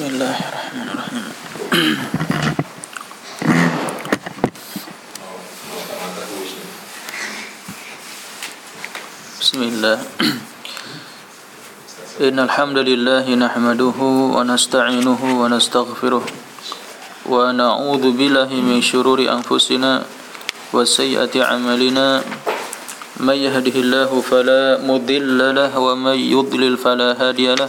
بسم الله الرحمن الرحيم بسم الله إن الحمد لله نحمده ونستعينه ونستغفره ونعوذ بالله من شرور أنفسنا وسيئة عملنا من يهده الله فلا مضل له ومن يضلل فلا هادي له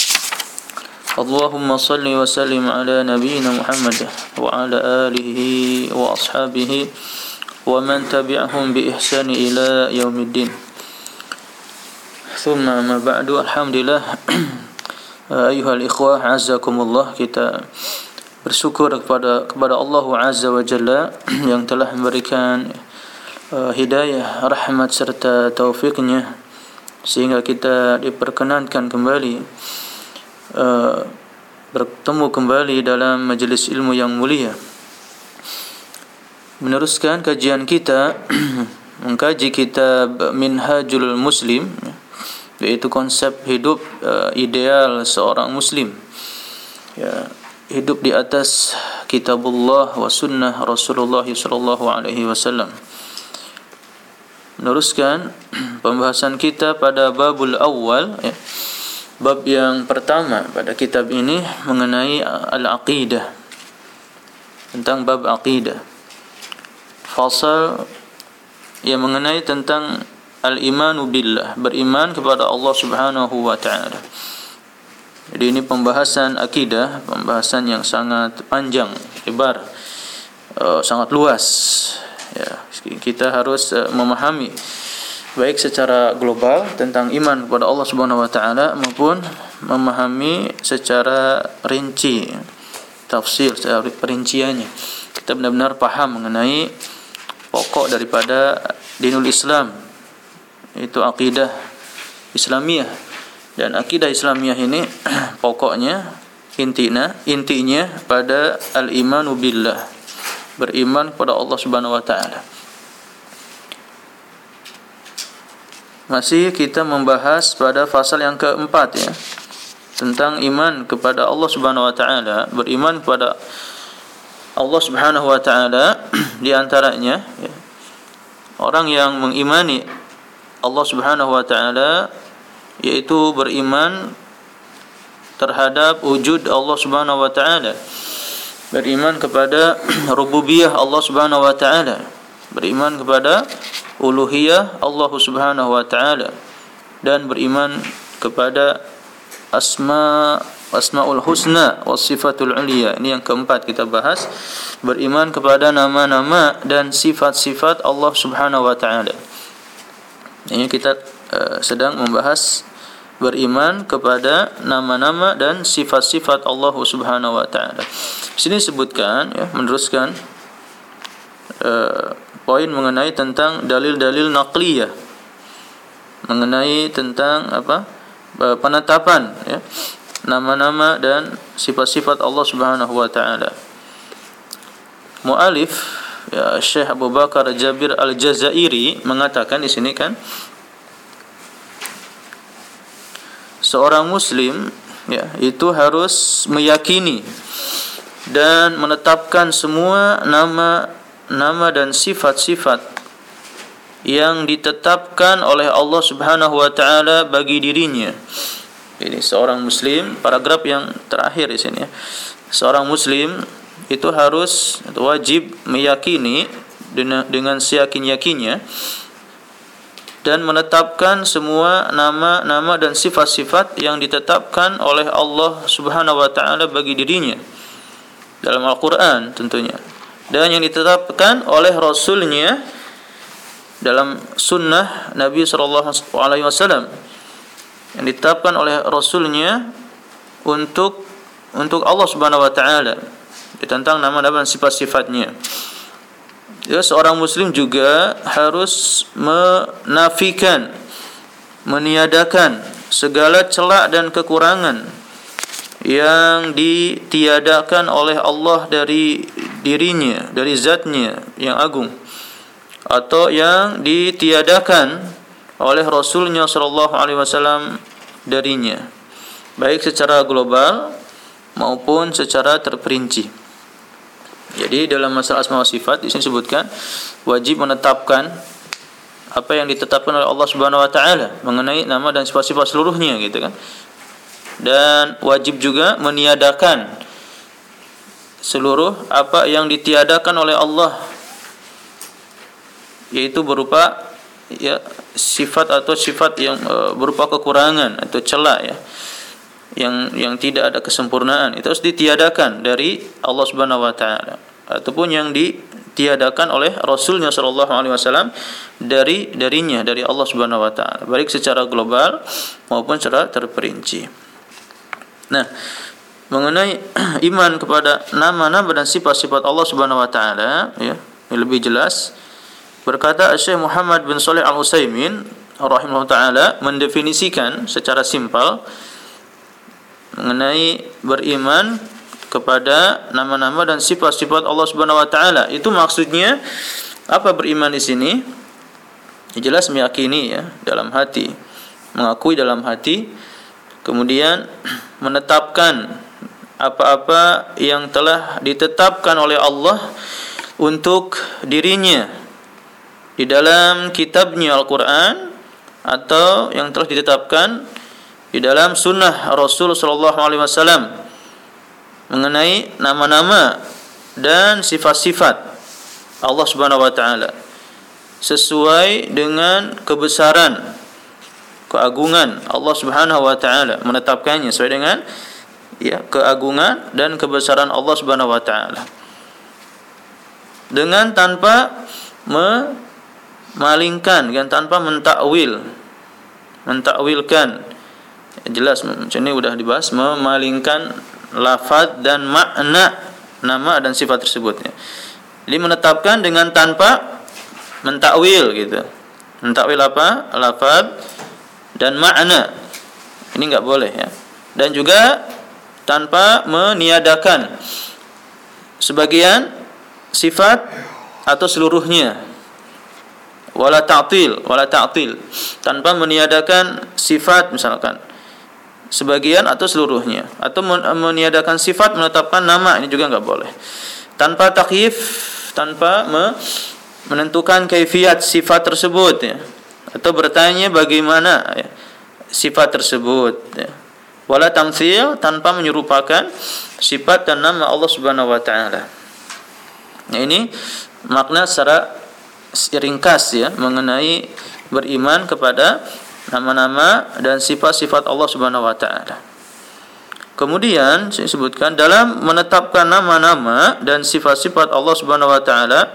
اللهم صل وسلم على نبينا محمد وعلى آله وأصحابه ومن تبعهم بإحسان إلى يوم الدين ثم ما بعد الحمد لله أيها الإخوة عزكم الله kita bersyukur kepada kepada Allah Azza wa Jalla yang telah memberikan uh, hidayah, rahmat serta taufiknya sehingga kita diperkenankan kembali uh, bertemu kembali dalam majlis ilmu yang mulia. Meneruskan kajian kita mengkaji kitab Minhajul Muslim yaitu konsep hidup uh, ideal seorang muslim. Ya hidup di atas kitabullah wa sunnah Rasulullah sallallahu alaihi wasallam. Meneruskan pembahasan kita pada babul awal ya, bab yang pertama pada kitab ini mengenai al-aqidah. Tentang bab aqidah. Fasal yang mengenai tentang al-imanu billah beriman kepada Allah Subhanahu wa taala. Jadi ini pembahasan akidah pembahasan yang sangat panjang lebar uh, sangat luas. Ya kita harus uh, memahami baik secara global tentang iman kepada Allah Subhanahu wa taala maupun memahami secara rinci tafsir secara perinciannya. Kita benar-benar paham mengenai pokok daripada dinul Islam itu akidah Islamiyah. Dan akidah Islamiyah ini pokoknya intinya intinya pada al-imanu billah beriman kepada Allah Subhanahu wa taala masih kita membahas pada pasal yang keempat ya. Tentang iman kepada Allah Subhanahu wa taala beriman kepada Allah Subhanahu wa taala di antaranya ya, orang yang mengimani Allah Subhanahu wa taala yaitu beriman terhadap wujud Allah Subhanahu wa taala. Beriman kepada rububiyah Allah Subhanahu wa taala beriman kepada uluhiyah Allah Subhanahu wa taala dan beriman kepada asma asmaul husna was sifatul ulia. Ini yang keempat kita bahas. Beriman kepada nama-nama dan sifat-sifat Allah Subhanahu wa taala. Ini kita uh, sedang membahas beriman kepada nama-nama dan sifat-sifat Allah Subhanahu wa taala. Sini sebutkan ya meneruskan uh, poin mengenai tentang dalil-dalil naqliyah. Mengenai tentang apa? Uh, penetapan ya. Nama-nama dan sifat-sifat Allah Subhanahu wa taala. Mualif ya Syekh Abu Bakar Jabir Al-Jazairi mengatakan di sini kan seorang muslim ya itu harus meyakini dan menetapkan semua nama nama dan sifat-sifat yang ditetapkan oleh Allah Subhanahu wa taala bagi dirinya. Ini seorang muslim, paragraf yang terakhir di sini ya. Seorang muslim itu harus atau wajib meyakini dengan, seyakin-yakinnya dan menetapkan semua nama-nama dan sifat-sifat yang ditetapkan oleh Allah Subhanahu wa taala bagi dirinya dalam Al-Qur'an tentunya dan yang ditetapkan oleh rasulnya dalam sunnah Nabi sallallahu alaihi wasallam yang ditetapkan oleh rasulnya untuk untuk Allah Subhanahu wa taala. Tentang nama-nama dan sifat-sifatnya. Ya seorang muslim juga harus menafikan meniadakan segala celak dan kekurangan yang ditiadakan oleh Allah dari dirinya dari zatnya yang agung atau yang ditiadakan oleh Rasulnya Shallallahu Alaihi Wasallam darinya baik secara global maupun secara terperinci. Jadi dalam masalah asma wa sifat di sini disebutkan wajib menetapkan apa yang ditetapkan oleh Allah Subhanahu wa taala mengenai nama dan sifat-sifat seluruhnya gitu kan. Dan wajib juga meniadakan seluruh apa yang ditiadakan oleh Allah yaitu berupa ya sifat atau sifat yang e, berupa kekurangan atau celah ya yang yang tidak ada kesempurnaan. Itu harus ditiadakan dari Allah Subhanahu wa taala. Ataupun yang ditiadakan oleh Rasulnya sallallahu alaihi wasallam dari darinya dari Allah Subhanahu wa taala. Baik secara global maupun secara terperinci. Nah, mengenai iman kepada nama-nama dan sifat-sifat Allah Subhanahu wa taala ya, yang lebih jelas berkata Syekh Muhammad bin Shalih Al Utsaimin rahimahullah taala mendefinisikan secara simpel mengenai beriman kepada nama-nama dan sifat-sifat Allah Subhanahu wa taala. Itu maksudnya apa beriman di sini? Jelas meyakini ya dalam hati, mengakui dalam hati, kemudian menetapkan apa-apa yang telah ditetapkan oleh Allah untuk dirinya di dalam kitabnya Al-Quran atau yang telah ditetapkan di dalam sunnah Rasul Shallallahu Alaihi Wasallam mengenai nama-nama dan sifat-sifat Allah Subhanahu Wa Taala sesuai dengan kebesaran keagungan Allah Subhanahu Wa Taala menetapkannya sesuai dengan ya keagungan dan kebesaran Allah Subhanahu Wa Taala dengan tanpa memalingkan dan tanpa mentakwil mentakwilkan jelas macam ini sudah dibahas memalingkan lafaz dan makna nama dan sifat tersebut ya. Jadi menetapkan dengan tanpa mentakwil gitu. Mentakwil apa? Lafaz dan makna. Ini enggak boleh ya. Dan juga tanpa meniadakan sebagian sifat atau seluruhnya. Wala ta'til wala ta'til. Tanpa meniadakan sifat misalkan sebagian atau seluruhnya. Atau meniadakan sifat menetapkan nama ini juga enggak boleh. Tanpa takyif tanpa me menentukan kaifiat sifat tersebut ya. Atau bertanya bagaimana ya, sifat tersebut ya wala tamtsil tanpa menyerupakan sifat dan nama Allah Subhanahu wa taala nah, ini makna secara ringkas ya mengenai beriman kepada nama-nama dan sifat-sifat Allah Subhanahu wa taala. Kemudian saya sebutkan dalam menetapkan nama-nama dan sifat-sifat Allah Subhanahu wa taala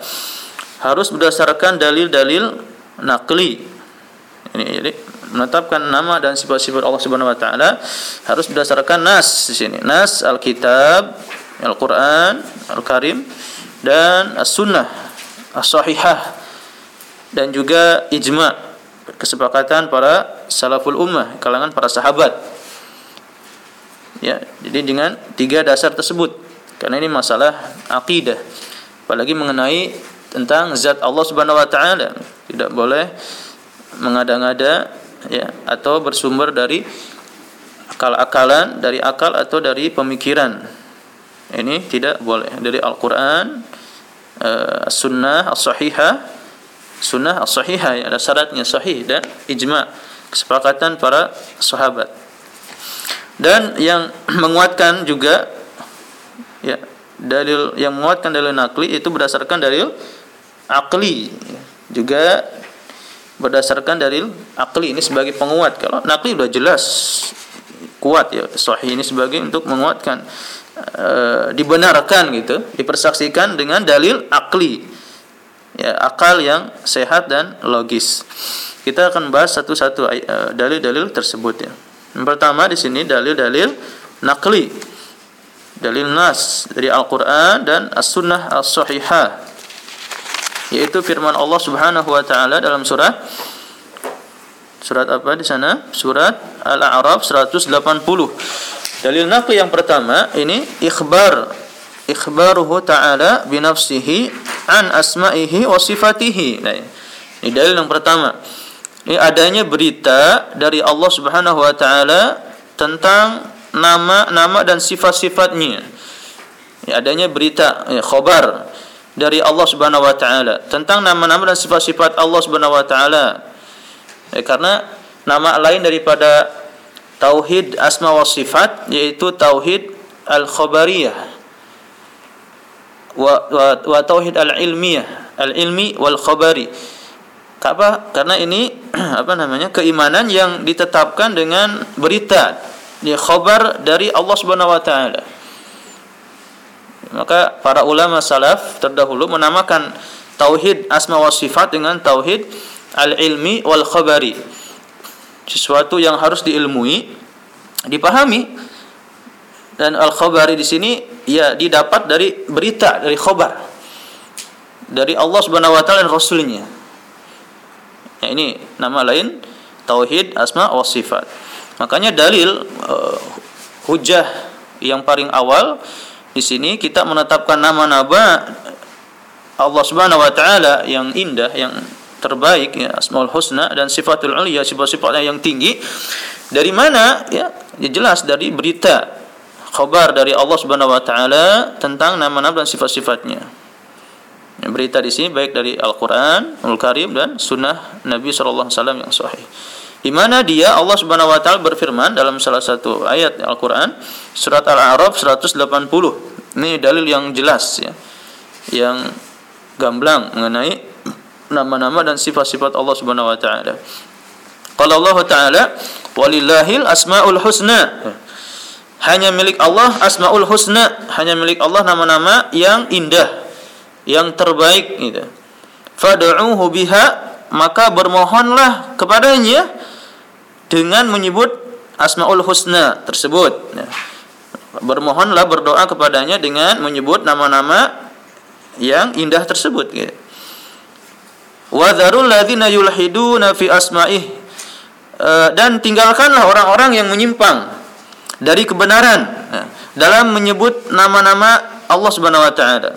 harus berdasarkan dalil-dalil nakli. Ini jadi menetapkan nama dan sifat-sifat Allah Subhanahu wa taala harus berdasarkan nas di sini. Nas Alkitab, Al-Qur'an, Al-Karim dan As-Sunnah As-Sahihah dan juga ijma' kesepakatan para salaful ummah kalangan para sahabat ya jadi dengan tiga dasar tersebut karena ini masalah akidah apalagi mengenai tentang zat Allah Subhanahu wa taala. Tidak boleh mengada-ngada ya atau bersumber dari akal-akalan, dari akal atau dari pemikiran. Ini tidak boleh dari Al-Qur'an, uh, sunnah as-sahihah, sunnah as-sahihah ya, ada syaratnya sahih dan ijma kesepakatan para sahabat. Dan yang menguatkan juga ya dalil yang menguatkan dalil nakli itu berdasarkan dalil akli juga berdasarkan dalil akli ini sebagai penguat. Kalau nakli sudah jelas kuat ya sahih ini sebagai untuk menguatkan e, dibenarkan gitu dipersaksikan dengan dalil akli. Ya akal yang sehat dan logis. Kita akan bahas satu-satu e, dalil-dalil tersebut ya. Yang pertama di sini dalil-dalil nakli dalil nas dari Al-Qur'an dan As-Sunnah As-Sahihah yaitu firman Allah Subhanahu wa taala dalam surah surat apa di sana? Surat Al-A'raf 180. Dalil naqli yang pertama ini ikhbar ikhbaruhu ta'ala bi nafsihi an asma'ihi wa sifatihi. Nah, ini dalil yang pertama. Ini adanya berita dari Allah Subhanahu wa taala tentang nama-nama dan sifat-sifatnya. Ya, adanya berita, ya, khabar dari Allah Subhanahu wa taala tentang nama-nama dan sifat-sifat Allah Subhanahu wa taala. Ya, karena nama lain daripada tauhid asma wa sifat yaitu tauhid al-khabariyah wa, wa, wa tauhid al-ilmiyah, al-ilmi wal khabari. Apa? Karena ini apa namanya? keimanan yang ditetapkan dengan berita dia khabar dari Allah Subhanahu wa taala. Maka para ulama salaf terdahulu menamakan tauhid asma wa sifat dengan tauhid al-ilmi wal khabari. Sesuatu yang harus diilmui, dipahami. Dan al-khabari di sini ya didapat dari berita, dari khabar. Dari Allah Subhanahu wa taala dan rasulnya. Ya, ini nama lain tauhid asma wa sifat. Makanya dalil uh, hujah yang paling awal di sini kita menetapkan nama-nama Allah Subhanahu wa taala yang indah yang terbaik ya Asmaul Husna dan sifatul ulia sifat-sifatnya yang tinggi. Dari mana? Ya, ya jelas dari berita khabar dari Allah Subhanahu wa taala tentang nama-nama dan sifat-sifatnya. Ya, berita di sini baik dari Al-Qur'an, Al-Karim dan sunnah Nabi wasallam yang sahih di mana dia Allah Subhanahu wa taala berfirman dalam salah satu ayat Al-Qur'an surat Al-A'raf 180. Ini dalil yang jelas ya. Yang gamblang mengenai nama-nama dan sifat-sifat Allah Subhanahu wa taala. Qala Allah taala walillahil asmaul husna. Hanya milik Allah asmaul husna, hanya milik Allah nama-nama yang indah, yang terbaik gitu. Fad'uhu biha maka bermohonlah kepadanya dengan menyebut Asmaul Husna tersebut. Ya. Bermohonlah berdoa kepadanya dengan menyebut nama-nama yang indah tersebut. Ya. Wa dzarul ladzina yulhiduna fi asma'ih. E, dan tinggalkanlah orang-orang yang menyimpang dari kebenaran ya, dalam menyebut nama-nama Allah Subhanahu wa taala.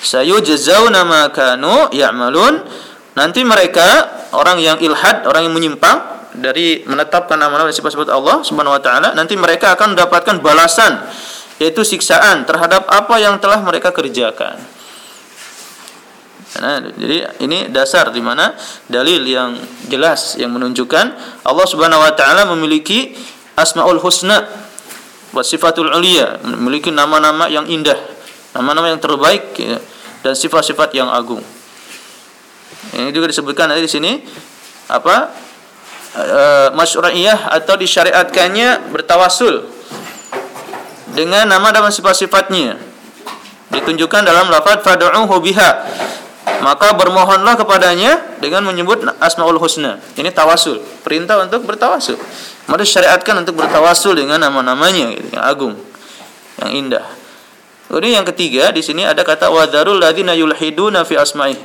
Sayujzauna ma kanu ya'malun. Nanti mereka orang yang ilhad, orang yang menyimpang dari menetapkan nama-nama dan sifat-sifat Allah Subhanahu wa taala, nanti mereka akan mendapatkan balasan yaitu siksaan terhadap apa yang telah mereka kerjakan. Nah, jadi ini dasar di mana dalil yang jelas yang menunjukkan Allah Subhanahu wa taala memiliki Asmaul Husna wa sifatul ulia, memiliki nama-nama yang indah, nama-nama yang terbaik ya, dan sifat-sifat yang agung. Ini juga disebutkan di sini apa uh, masyru'iyah atau disyariatkannya bertawasul dengan nama dan sifat-sifatnya. Ditunjukkan dalam lafaz fad'uhu biha. Maka bermohonlah kepadanya dengan menyebut asmaul husna. Ini tawasul perintah untuk bertawasul. Maka syariatkan untuk bertawasul dengan nama-namanya gitu, yang agung yang indah. Kemudian yang ketiga di sini ada kata wadarul ladzina yulhiduna fi asma'i.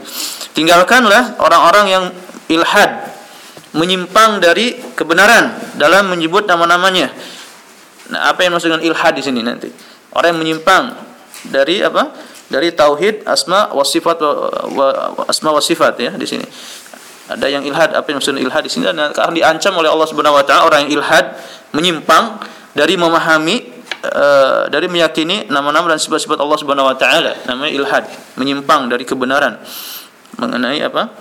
Tinggalkanlah orang-orang yang ilhad menyimpang dari kebenaran dalam menyebut nama-namanya. Nah, apa yang maksud dengan ilhad di sini nanti? Orang yang menyimpang dari apa? dari tauhid asma wa sifat wa, wa asma wa sifat ya di sini. Ada yang ilhad, apa yang maksudnya ilhad di sini dan akan diancam oleh Allah Subhanahu wa taala orang yang ilhad menyimpang dari memahami uh, dari meyakini nama-nama dan sifat-sifat Allah Subhanahu wa taala namanya ilhad menyimpang dari kebenaran mengenai apa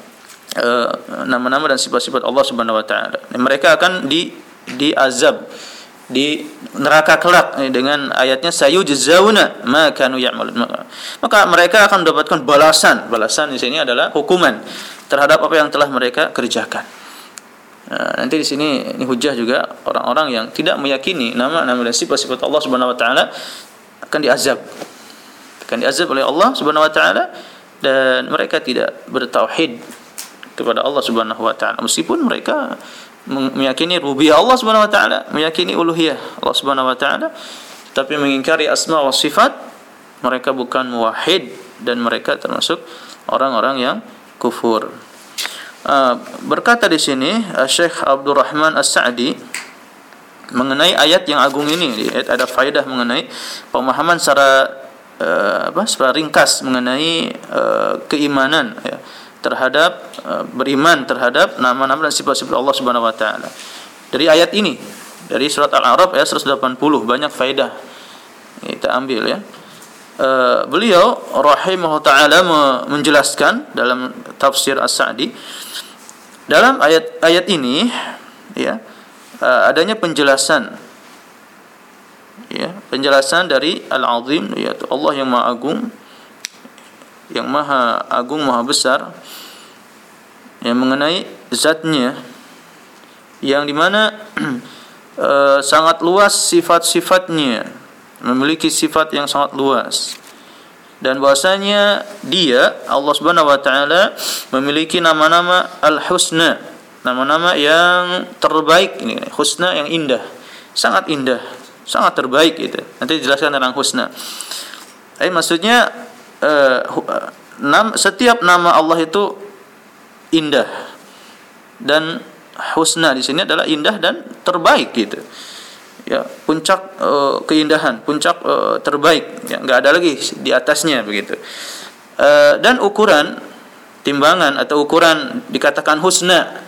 nama-nama dan sifat-sifat Allah Subhanahu wa taala. Mereka akan di di azab di neraka kelak eh, dengan ayatnya sayujzauna ma kanu maka mereka akan mendapatkan balasan. Balasan di sini adalah hukuman terhadap apa yang telah mereka kerjakan. Nah, nanti di sini ini hujah juga orang-orang yang tidak meyakini nama-nama dan sifat-sifat Allah Subhanahu wa taala akan diazab. Akan diazab oleh Allah Subhanahu wa taala dan mereka tidak bertauhid kepada Allah Subhanahu wa taala meskipun mereka meyakini rububiyah Allah Subhanahu wa taala, meyakini uluhiyah Allah Subhanahu wa taala, tapi mengingkari asma wa sifat, mereka bukan muwahhid dan mereka termasuk orang-orang yang kufur. Uh, berkata di sini uh, Syekh Abdurrahman As-Sa'di mengenai ayat yang agung ini, ada faedah mengenai pemahaman secara uh, apa? secara ringkas mengenai keimanan ya terhadap uh, beriman terhadap nama-nama dan sifat-sifat Allah Subhanahu wa taala. Dari ayat ini, dari surat Al-A'raf ayat 180 banyak faedah kita ambil ya. Uh, beliau rahimahullah taala menjelaskan dalam tafsir As-Sa'di dalam ayat-ayat ini ya uh, adanya penjelasan ya penjelasan dari Al-Azim yaitu Allah yang Maha Agung yang Maha Agung Maha Besar yang mengenai zatnya yang di mana e, sangat luas sifat-sifatnya memiliki sifat yang sangat luas. Dan bahwasanya dia Allah Subhanahu wa taala memiliki nama-nama al-husna nama-nama yang terbaik ini husna yang indah sangat indah sangat terbaik itu nanti dijelaskan tentang husna. Eh maksudnya uh, nam, setiap nama Allah itu indah. Dan husna di sini adalah indah dan terbaik gitu. Ya puncak uh, keindahan puncak uh, terbaik. Ya nggak ada lagi di atasnya begitu. Uh, dan ukuran timbangan atau ukuran dikatakan husna.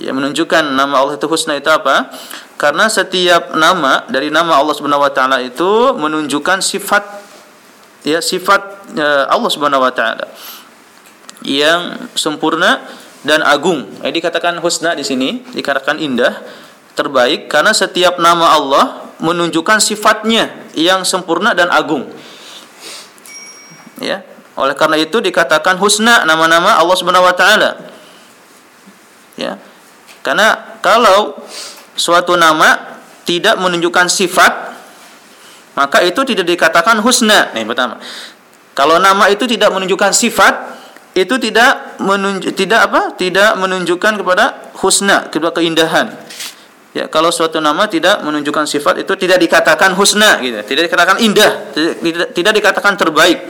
Yang menunjukkan nama Allah itu husna itu apa? Karena setiap nama dari nama Allah Subhanahu wa taala itu menunjukkan sifat ya sifat uh, Allah Subhanahu wa taala yang sempurna dan agung. Eh, dikatakan husna di sini, dikatakan indah, terbaik karena setiap nama Allah menunjukkan sifatnya yang sempurna dan agung. Ya. Oleh karena itu dikatakan husna nama-nama Allah Subhanahu wa taala. Ya. Karena kalau suatu nama tidak menunjukkan sifat maka itu tidak dikatakan husna. Nih pertama. Kalau nama itu tidak menunjukkan sifat itu tidak menunjuk tidak apa? Tidak menunjukkan kepada husna kepada keindahan. Ya kalau suatu nama tidak menunjukkan sifat itu tidak dikatakan husna gitu. Tidak dikatakan indah tidak, tidak dikatakan terbaik.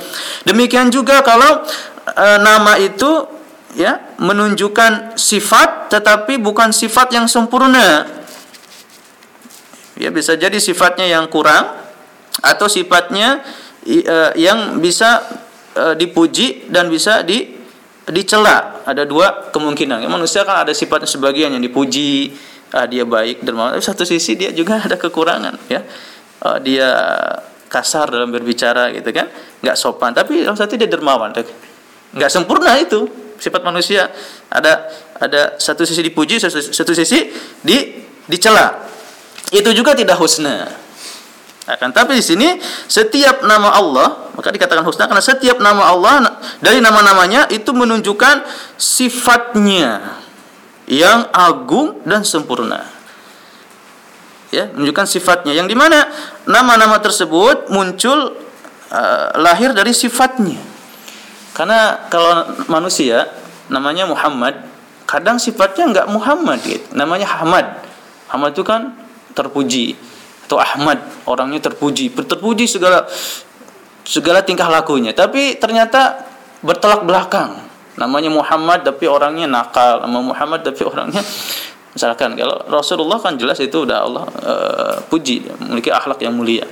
Demikian juga kalau e, nama itu ya menunjukkan sifat tetapi bukan sifat yang sempurna. Ya bisa jadi sifatnya yang kurang atau sifatnya e, yang bisa e, dipuji dan bisa di dicela. Ada dua kemungkinan. Manusia kan ada sifatnya sebagian yang dipuji, ah, dia baik dermawan. Tapi satu sisi dia juga ada kekurangan, ya. Dia kasar dalam berbicara gitu kan, nggak sopan. Tapi dalam satu dia dermawan, nggak sempurna itu sifat manusia. Ada ada satu sisi dipuji, satu, satu sisi di dicela. Itu juga tidak husna. Akan tapi di sini setiap nama Allah maka dikatakan husna karena setiap nama Allah dari nama-namanya itu menunjukkan sifatnya yang agung dan sempurna. Ya, menunjukkan sifatnya yang di mana nama-nama tersebut muncul uh, lahir dari sifatnya. Karena kalau manusia namanya Muhammad, kadang sifatnya enggak Muhammad gitu. Namanya Ahmad. Ahmad itu kan terpuji atau Ahmad orangnya terpuji. Terpuji segala segala tingkah lakunya. Tapi ternyata bertolak belakang. Namanya Muhammad tapi orangnya nakal. Nama Muhammad tapi orangnya misalkan kalau Rasulullah kan jelas itu udah Allah uh, puji memiliki akhlak yang mulia.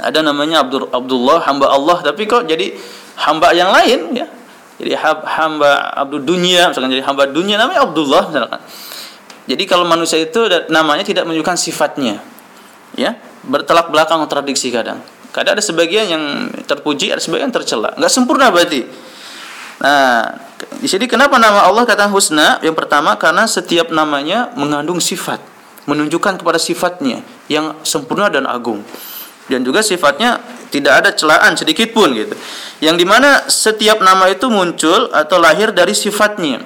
Ada namanya Abdul Abdullah hamba Allah tapi kok jadi hamba yang lain ya? Jadi hamba Abdul dunia misalkan jadi hamba dunia namanya Abdullah misalkan. Jadi kalau manusia itu namanya tidak menunjukkan sifatnya ya bertolak belakang kontradiksi kadang. Kadang ada sebagian yang terpuji ada sebagian tercela. Nggak sempurna berarti. Nah di kenapa nama Allah kata husna? Yang pertama karena setiap namanya mengandung sifat menunjukkan kepada sifatnya yang sempurna dan agung. Dan juga sifatnya tidak ada celaan sedikit pun gitu. Yang di mana setiap nama itu muncul atau lahir dari sifatnya.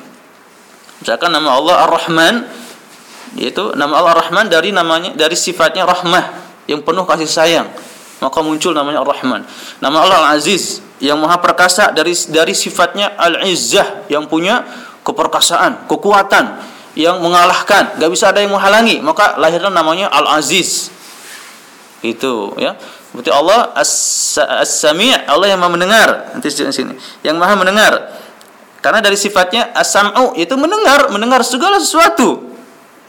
Misalkan nama Allah Ar-Rahman yaitu nama Allah Ar-Rahman dari namanya dari sifatnya rahmah yang penuh kasih sayang. Maka muncul namanya Ar-Rahman. Nama Allah Al-Aziz yang maha perkasa dari dari sifatnya Al-Izzah yang punya keperkasaan, kekuatan yang mengalahkan, gak bisa ada yang menghalangi, maka lahirlah namanya Al-Aziz. Itu ya. Berarti Allah as-sami' Allah yang maha mendengar. Nanti sini. Yang maha mendengar. Karena dari sifatnya as-sam'u itu mendengar mendengar segala sesuatu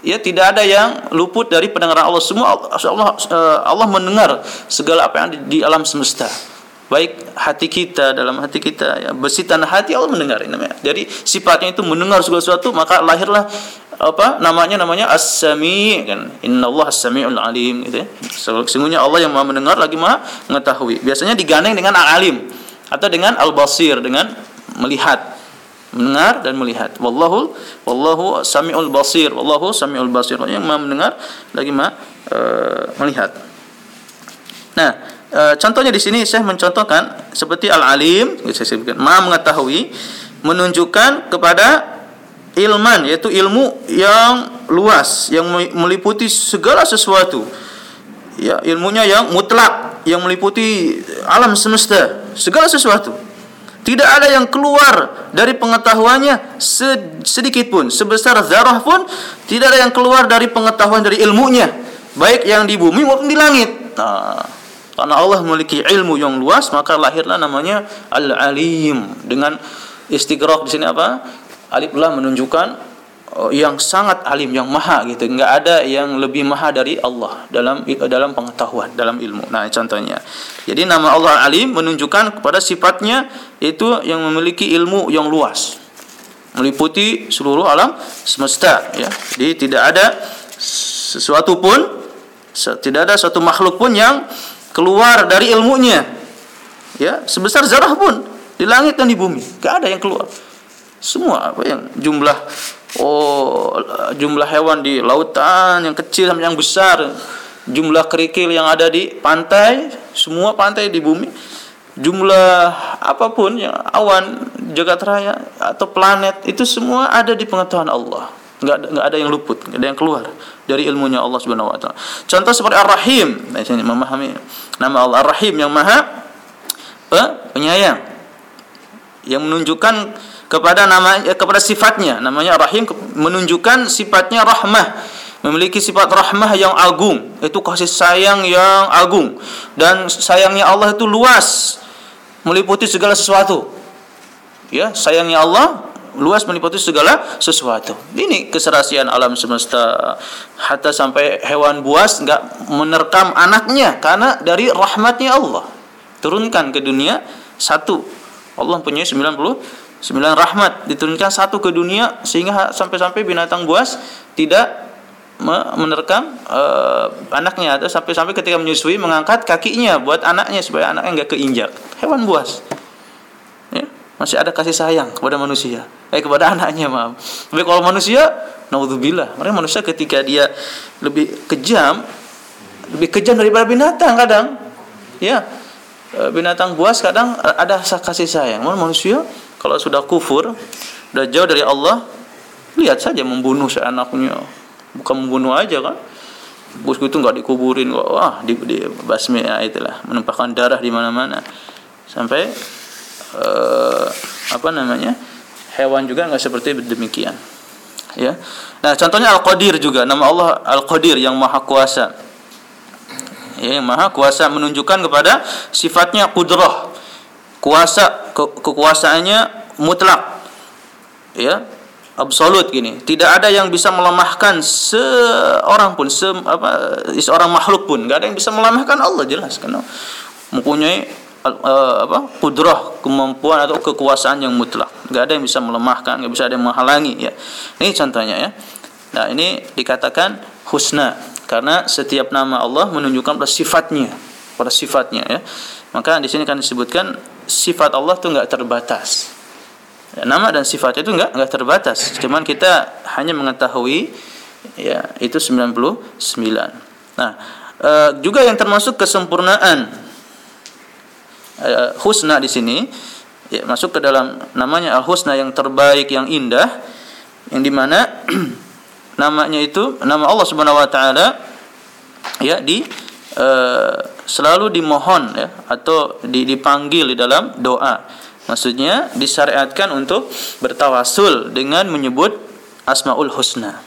ya tidak ada yang luput dari pendengaran Allah. Semua Allah eh, Allah mendengar segala apa yang ada di alam semesta. Baik hati kita dalam hati kita ya besi tanah hati Allah mendengar ini namanya. Jadi sifatnya itu mendengar segala sesuatu maka lahirlah apa namanya namanya as-sami kan? Innallaha as-sami'ul alim gitu ya. Sesungguhnya Allah yang Maha mendengar lagi Maha mengetahui. Biasanya digandeng dengan al-alim atau dengan al-basir dengan melihat mendengar dan melihat. Wallahu wallahu samiul basir. Wallahu samiul basir. Yang Maha mendengar lagi Maha uh, melihat. Nah uh, contohnya di sini saya mencontohkan seperti al-alim saya sebutkan Maha mengetahui menunjukkan kepada ilman yaitu ilmu yang luas yang meliputi segala sesuatu. Ya ilmunya yang mutlak yang meliputi alam semesta segala sesuatu tidak ada yang keluar dari pengetahuannya sedikit pun sebesar zarah pun tidak ada yang keluar dari pengetahuan dari ilmunya baik yang di bumi maupun di langit. Nah, karena Allah memiliki ilmu yang luas maka lahirlah namanya al-alim. Dengan istighraq di sini apa? Alif lam menunjukkan yang sangat alim yang maha gitu. Nggak ada yang lebih maha dari Allah dalam dalam pengetahuan dalam ilmu. Nah contohnya. Jadi nama Allah alim menunjukkan kepada sifatnya itu yang memiliki ilmu yang luas. Meliputi seluruh alam semesta ya. Jadi tidak ada sesuatu pun tidak ada suatu makhluk pun yang keluar dari ilmunya ya. Sebesar zarah pun di langit dan di bumi. Gak ada yang keluar. Semua apa yang jumlah oh jumlah hewan di lautan yang kecil sampai yang besar jumlah kerikil yang ada di pantai semua pantai di bumi jumlah apa pun yang awan jagat raya atau planet itu semua ada di pengetahuan Allah. Nggak ada, nggak ada yang luput nggak ada yang keluar dari ilmunya Allah subhanahu wa taala. Contoh seperti ar-rahim. Nah sini memahami. Nama Allah ar-rahim yang maha penyayang. Yang menunjukkan kepada nama eh, kepada sifatnya. Namanya rahim menunjukkan sifatnya rahmah. Memiliki sifat rahmah yang agung. Itu kasih sayang yang agung. Dan sayangnya Allah itu luas. Meliputi segala sesuatu. Ya sayangnya Allah luas meliputi segala sesuatu. Ini keserasian alam semesta. Hatta sampai hewan buas nggak menerkam anaknya. Karena dari rahmatnya Allah. Turunkan ke dunia satu. Allah punya 90 sembilan rahmat. Diturunkan satu ke dunia sehingga sampai-sampai binatang buas tidak menerkam uh, anaknya. Atau sampai-sampai ketika menyusui mengangkat kakinya buat anaknya supaya anaknya nggak keinjak. Hewan buas. Ya, masih ada kasih sayang kepada manusia. Eh kepada anaknya maaf. Tapi kalau manusia naudzubillah. Mereka manusia ketika dia lebih kejam lebih kejam daripada binatang kadang. Ya eh, binatang buas kadang ada kasih sayang. Manusia kalau sudah kufur, sudah jauh dari Allah, lihat saja membunuh seanaknya. Bukan membunuh aja kan. Bosku itu nggak dikuburin kok. Wah, di, di basmi ya itulah, menumpahkan darah di mana-mana. Sampai uh, apa namanya? Hewan juga nggak seperti demikian. Ya. Nah, contohnya Al-Qadir juga, nama Allah Al-Qadir yang Maha Kuasa. Ya, yang Maha Kuasa menunjukkan kepada sifatnya kudrah kuasa ke, kekuasaannya mutlak ya absolut gini. Tidak ada yang bisa melemahkan seorang pun, se apa seorang makhluk pun. Enggak ada yang bisa melemahkan Allah jelas karena mempunyai uh, apa kudrah kemampuan atau kekuasaan yang mutlak. Enggak ada yang bisa melemahkan, enggak bisa ada yang menghalangi ya. Ini contohnya ya. Nah, ini dikatakan husna karena setiap nama Allah menunjukkan pada sifatnya, pada sifatnya ya. Maka di sini kan disebutkan sifat Allah itu enggak terbatas nama dan sifat itu enggak enggak terbatas. Cuman kita hanya mengetahui ya itu 99. Nah, e, juga yang termasuk kesempurnaan e, husna di sini ya masuk ke dalam namanya al-husna yang terbaik yang indah yang di mana namanya itu nama Allah Subhanahu wa taala ya di e, selalu dimohon ya atau dipanggil di dalam doa Maksudnya disyariatkan untuk bertawasul dengan menyebut Asmaul Husna.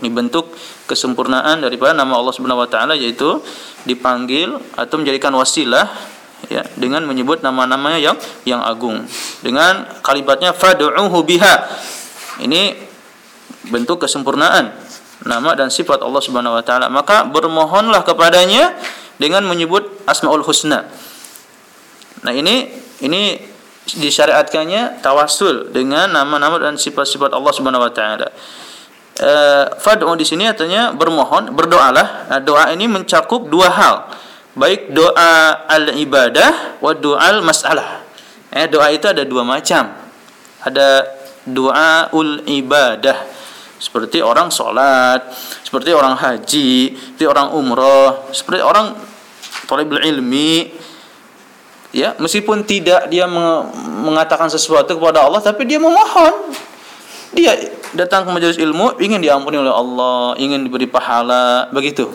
Ini bentuk kesempurnaan daripada nama Allah Subhanahu wa taala yaitu dipanggil atau menjadikan wasilah ya dengan menyebut nama-namanya yang yang agung. Dengan kalimatnya fad'uhu biha. Ini bentuk kesempurnaan nama dan sifat Allah Subhanahu wa taala. Maka bermohonlah kepadanya dengan menyebut Asmaul Husna. Nah, ini ini disyariatkannya tawasul dengan nama-nama dan sifat-sifat Allah Subhanahu wa taala. Uh, fad'u di sini artinya bermohon, berdoalah. Nah, doa ini mencakup dua hal. Baik doa al-ibadah wa doa al-mas'alah. Eh, doa itu ada dua macam. Ada doa ul ibadah seperti orang sholat, seperti orang haji, seperti orang umroh, seperti orang talibul ilmi, ya meskipun tidak dia mengatakan sesuatu kepada Allah tapi dia memohon. Dia datang ke majelis ilmu ingin diampuni oleh Allah ingin diberi pahala begitu.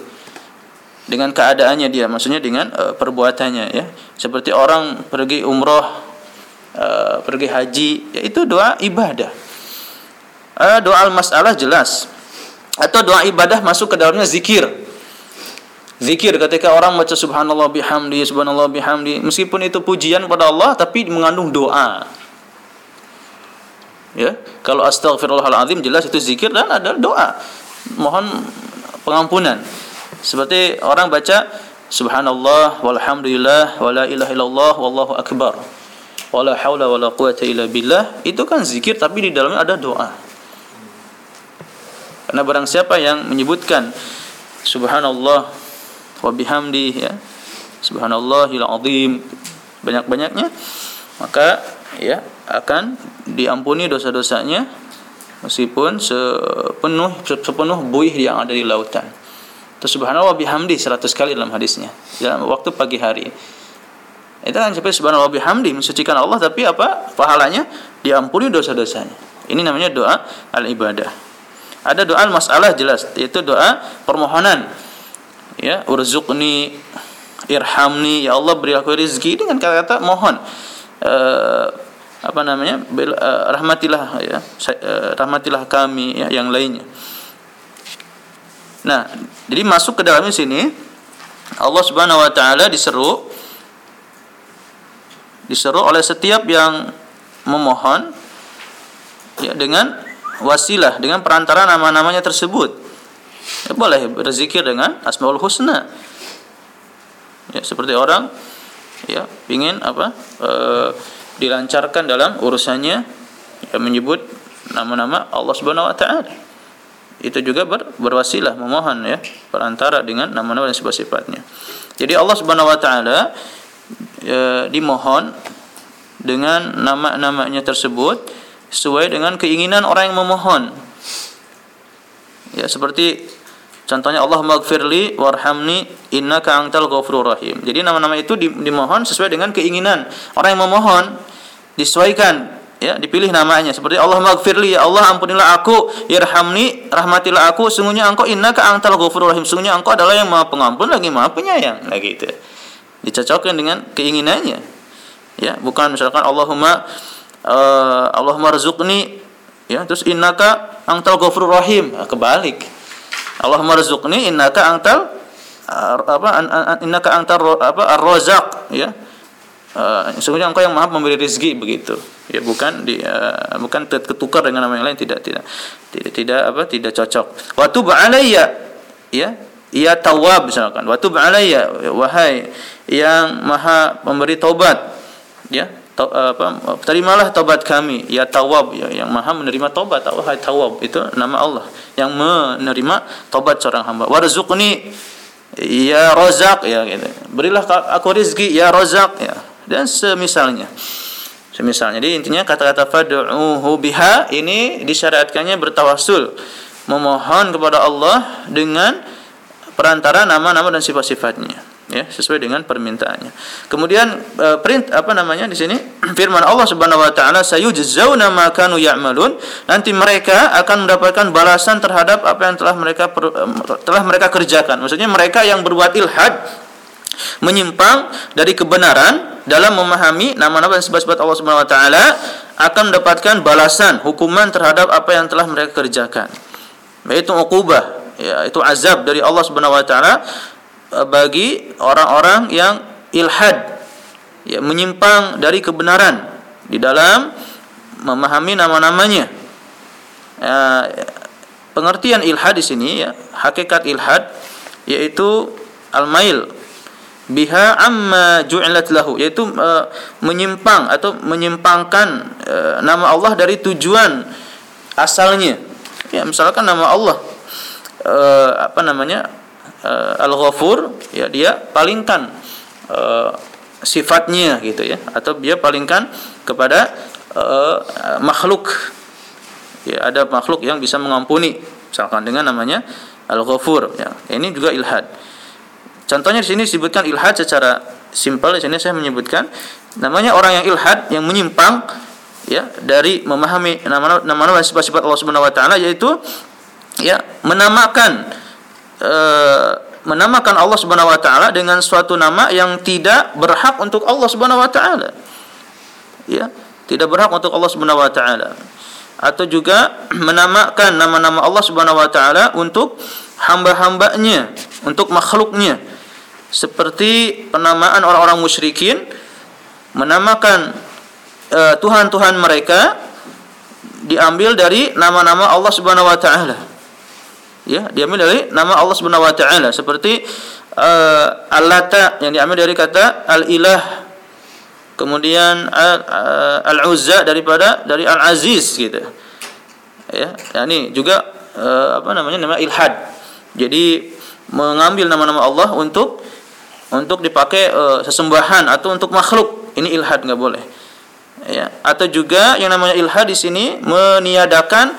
Dengan keadaannya dia maksudnya dengan uh, perbuatannya ya. Seperti orang pergi umroh uh, pergi haji ya itu doa ibadah. Uh, doa al masalah jelas. Atau doa ibadah masuk ke dalamnya zikir Zikir ketika orang baca subhanallah bihamdi, subhanallah bihamdi, meskipun itu pujian pada Allah tapi mengandung doa. Ya, kalau astagfirullahalazim jelas itu zikir dan ada doa. Mohon pengampunan. Seperti orang baca subhanallah walhamdulillah wala ilaha illallah wallahu akbar. Wala haula wala quwata illa billah. Itu kan zikir tapi di dalamnya ada doa. Karena barang siapa yang menyebutkan subhanallah wa bihamdi ya subhanallahil azim banyak-banyaknya maka ya akan diampuni dosa-dosanya meskipun sepenuh sepenuh buih yang ada di lautan. Terus subhanallah bihamdi 100 kali dalam hadisnya dalam waktu pagi hari. Itu kan sampai subhanallah bihamdi mensucikan Allah tapi apa pahalanya diampuni dosa-dosanya. Ini namanya doa al-ibadah. Ada doa masalah jelas yaitu doa permohonan ya urzuqni irhamni ya Allah beri aku rezeki dengan kata-kata mohon. Uh, apa namanya? Uh, rahmatilah ya. Uh, rahmatilah kami ya yang lainnya. Nah jadi masuk ke dalamnya sini Allah Subhanahu wa taala diseru diseru oleh setiap yang memohon ya dengan wasilah dengan perantara nama-namanya tersebut boleh berzikir dengan asmaul husna. Ya seperti orang ya ingin apa e, dilancarkan dalam urusannya ya menyebut nama-nama Allah Subhanahu wa taala. Itu juga ber, berwasilah memohon ya perantara dengan nama-nama dan sifat-sifatnya. Jadi Allah Subhanahu wa taala ya, dimohon dengan nama-namanya tersebut sesuai dengan keinginan orang yang memohon ya seperti Contohnya Allah maghfirli warhamni innaka antal ghafurur rahim. Jadi nama-nama itu dimohon sesuai dengan keinginan orang yang memohon disesuaikan ya dipilih namanya. Seperti Allah maghfirli ya Allah ampunilah aku irhamni rahmatilah aku sungguhnya engkau innaka antal ghafurur rahim. Sungguhnya engkau adalah yang maha pengampun lagi maha penyayang. Nah gitu. Dicocokkan dengan keinginannya. Ya bukan misalkan Allahumma uh, Allahumma rizqni ya terus innaka antal ghafurur rahim. Nah, kebalik. Allahumma rzuqni innaka antal apa innaka antar apa ar-razzaq ya. Uh, sesungguhnya engkau yang maha memberi rezeki begitu. Ya bukan di uh, bukan tertukar dengan nama yang lain tidak tidak. Tidak tidak apa tidak cocok. Waktu alayya ya. Ya tawab misalkan. Alayya wahai yang maha memberi taubat ya to, apa terimalah taubat kami. Ya tawab ya yang maha menerima taubat. Wahai tawab itu nama Allah yang menerima taubat seorang hamba. Warzuqni ya rozak ya gitu. Berilah aku rezeki ya rozak ya. Dan semisalnya. Semisalnya. Jadi intinya kata-kata fad'uhu biha ini disyariatkannya bertawasul memohon kepada Allah dengan perantara nama-nama dan sifat-sifatnya ya sesuai dengan permintaannya. Kemudian uh, print apa namanya di sini firman Allah Subhanahu wa taala sayujzauna ma kanu ya'malun nanti mereka akan mendapatkan balasan terhadap apa yang telah mereka per, uh, telah mereka kerjakan. Maksudnya mereka yang berbuat ilhad menyimpang dari kebenaran dalam memahami nama-nama dan sifat-sifat Allah Subhanahu wa taala akan mendapatkan balasan hukuman terhadap apa yang telah mereka kerjakan. Yaitu uqubah ya itu azab dari Allah Subhanahu wa taala bagi orang-orang yang ilhad ya menyimpang dari kebenaran di dalam memahami nama-namanya. Ya, pengertian ilhad di sini ya hakikat ilhad yaitu al-mail. Biha amma ju'ilat lahu yaitu uh, menyimpang atau menyimpangkan uh, nama Allah dari tujuan asalnya. Ya misalkan nama Allah uh, apa namanya uh, Al-Ghafur ya dia palingkan uh, sifatnya gitu ya. Atau dia palingkan kepada uh, makhluk. Ya ada makhluk yang bisa mengampuni. Misalkan dengan namanya Al-Ghafur ya. Ini juga ilhad. Contohnya di sini disebutkan ilhad secara simpel. Di sini saya menyebutkan namanya orang yang ilhad yang menyimpang ya dari memahami nama-nama sifat-sifat Allah Subhanahu wa taala yaitu ya menamakan Eh, menamakan Allah Subhanahu wa taala dengan suatu nama yang tidak berhak untuk Allah Subhanahu wa taala. Ya, tidak berhak untuk Allah Subhanahu wa taala. Atau juga menamakan nama-nama Allah Subhanahu wa taala untuk hamba-hambanya, untuk makhluknya. Seperti penamaan orang-orang musyrikin menamakan uh, tuhan-tuhan mereka diambil dari nama-nama Allah Subhanahu wa taala ya diambil dari nama Allah Subhanahu wa taala. Seperti uh, Al-Lata yang diambil dari kata Al-Ilah. Kemudian uh, Al-Uzza daripada dari Al-Aziz gitu. Ya ini juga uh, apa namanya nama ilhad. Jadi mengambil nama-nama Allah untuk untuk dipakai uh, sesembahan atau untuk makhluk. Ini ilhad nggak boleh. Ya atau juga yang namanya ilhad di sini meniadakan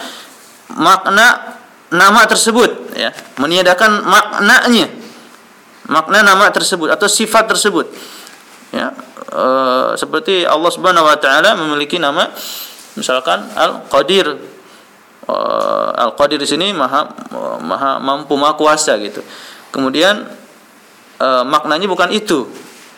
makna nama tersebut ya meniadakan maknanya. Makna nama tersebut atau sifat tersebut. Ya e, seperti Allah Subhanahu wa taala memiliki nama misalkan Al-Qadir. E, Al-Qadir di sini maha maha mampu maha kuasa gitu. Kemudian e, maknanya bukan itu.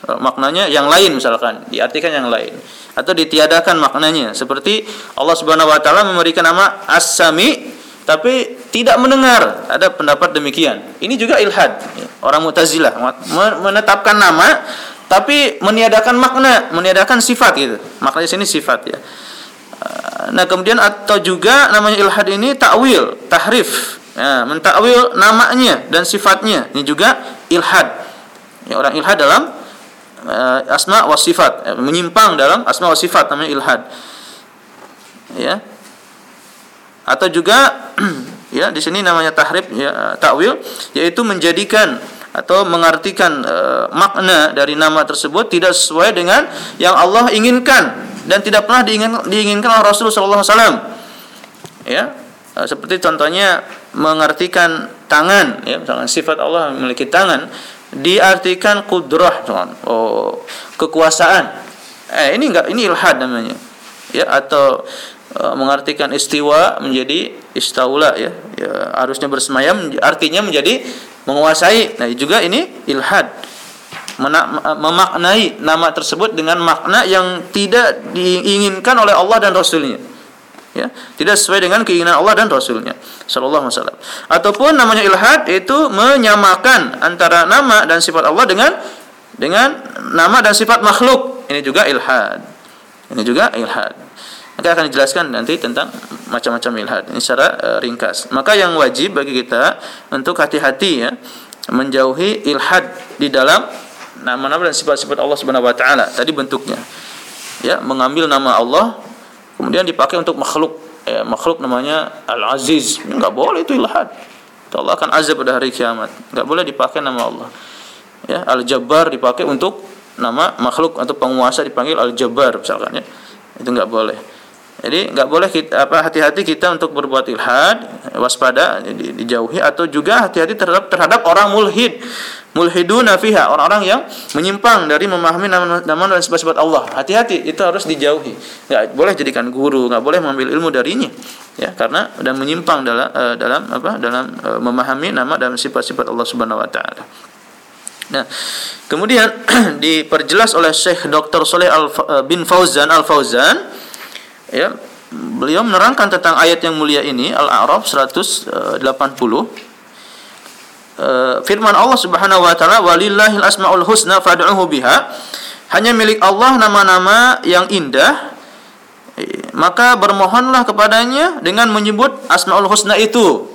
E, maknanya yang lain misalkan diartikan yang lain. Atau ditiadakan maknanya. Seperti Allah Subhanahu wa taala memberikan nama As-Sami tapi tidak mendengar. Ada pendapat demikian. Ini juga ilhad. Orang Mu'tazilah menetapkan nama tapi meniadakan makna, meniadakan sifat gitu. Maknanya sini sifat ya. Nah, kemudian atau juga namanya ilhad ini takwil, tahrif. Ya, mentakwil namanya dan sifatnya. Ini juga ilhad. Ya, orang ilhad dalam uh, asma wa sifat, ya, menyimpang dalam asma wa sifat namanya ilhad. Ya, atau juga ya di sini namanya tahrif ya takwil yaitu menjadikan atau mengartikan e, makna dari nama tersebut tidak sesuai dengan yang Allah inginkan dan tidak pernah diingin, diinginkan oleh Rasulullah SAW ya e, seperti contohnya mengartikan tangan ya misalnya sifat Allah memiliki tangan diartikan kudrah oh kekuasaan. Eh ini enggak ini ilhad namanya ya atau Eh, mengartikan istiwa menjadi istaula ya, ya harusnya bersemayam artinya menjadi menguasai. Nah juga ini ilhad. Memaknai nama tersebut dengan makna yang tidak diinginkan oleh Allah dan Rasulnya. Ya tidak sesuai dengan keinginan Allah dan Rasulnya Shallallahu Alaihi Wasallam. Ataupun namanya ilhad itu menyamakan antara nama dan sifat Allah dengan dengan nama dan sifat makhluk. Ini juga ilhad. Ini juga ilhad. Maka akan dijelaskan nanti tentang macam-macam ilhad ini secara uh, ringkas. Maka yang wajib bagi kita untuk hati-hati ya menjauhi ilhad di dalam nama-nama dan sifat-sifat Allah Subhanahu wa taala. Tadi bentuknya. Ya, mengambil nama Allah kemudian dipakai untuk makhluk. Ya, makhluk namanya Al-Aziz. Enggak boleh itu ilhad. Allah akan azab pada hari kiamat. Enggak boleh dipakai nama Allah. Ya, Al-Jabbar dipakai untuk nama makhluk atau penguasa dipanggil Al-Jabbar misalkan ya. Itu enggak boleh. Jadi nggak boleh kita apa hati-hati kita untuk berbuat ilhad, waspada di, dijauhi atau juga hati-hati terhadap terhadap orang mulhid. Mulhiduna fiha, orang-orang yang menyimpang dari memahami nama-nama dan sifat-sifat Allah. Hati-hati itu harus dijauhi. Nggak boleh jadikan guru, nggak boleh mengambil ilmu darinya. Ya, karena dan menyimpang dalam uh, dalam apa? dalam uh, memahami nama dan sifat-sifat Allah Subhanahu wa taala. Nah, kemudian diperjelas oleh Syekh Dr. Soleh Al eh, bin Fauzan Al Fauzan ya. Beliau menerangkan tentang ayat yang mulia ini Al-A'raf 180 Uh, firman Allah Subhanahu wa taala walillahil asmaul husna fad'uhu biha. Hanya milik Allah nama-nama yang indah maka bermohonlah kepadanya dengan menyebut asmaul husna itu.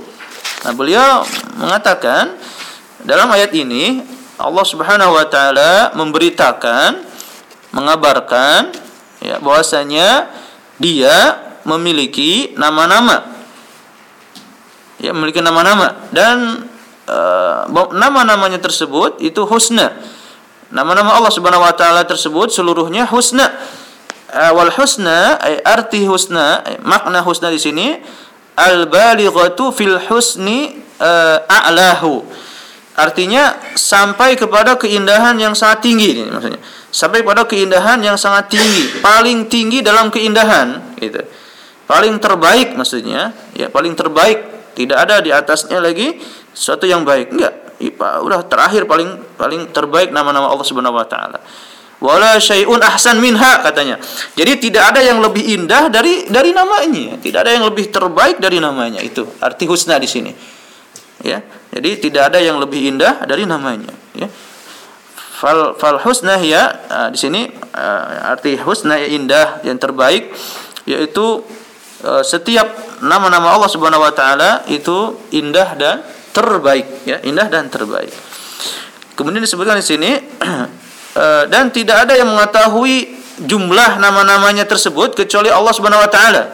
Nah beliau mengatakan dalam ayat ini Allah Subhanahu wa taala memberitakan mengabarkan ya bahwasanya dia memiliki nama-nama. Ya memiliki nama-nama. Dan uh, nama-namanya tersebut itu husna. Nama-nama Allah Subhanahu wa taala tersebut seluruhnya husna. Uh, wal husna arti husna makna husna di sini al balighatu fil husni uh, a'lahu artinya sampai kepada keindahan yang sangat tinggi ini maksudnya sampai pada keindahan yang sangat tinggi, paling tinggi dalam keindahan, gitu. Paling terbaik maksudnya, ya paling terbaik, tidak ada di atasnya lagi sesuatu yang baik. Enggak, Ipa, udah terakhir paling paling terbaik nama-nama Allah Subhanahu wa taala. Wala syai'un ahsan minha katanya. Jadi tidak ada yang lebih indah dari dari namanya, tidak ada yang lebih terbaik dari namanya itu. Arti husna di sini. Ya. Jadi tidak ada yang lebih indah dari namanya, ya. Fal fal husna ya di sini uh, arti husna indah yang terbaik yaitu uh, setiap nama-nama Allah Subhanahu wa taala itu indah dan terbaik ya. Indah dan terbaik. Kemudian disebutkan di sini uh, dan tidak ada yang mengetahui jumlah nama-namanya tersebut kecuali Allah Subhanahu wa taala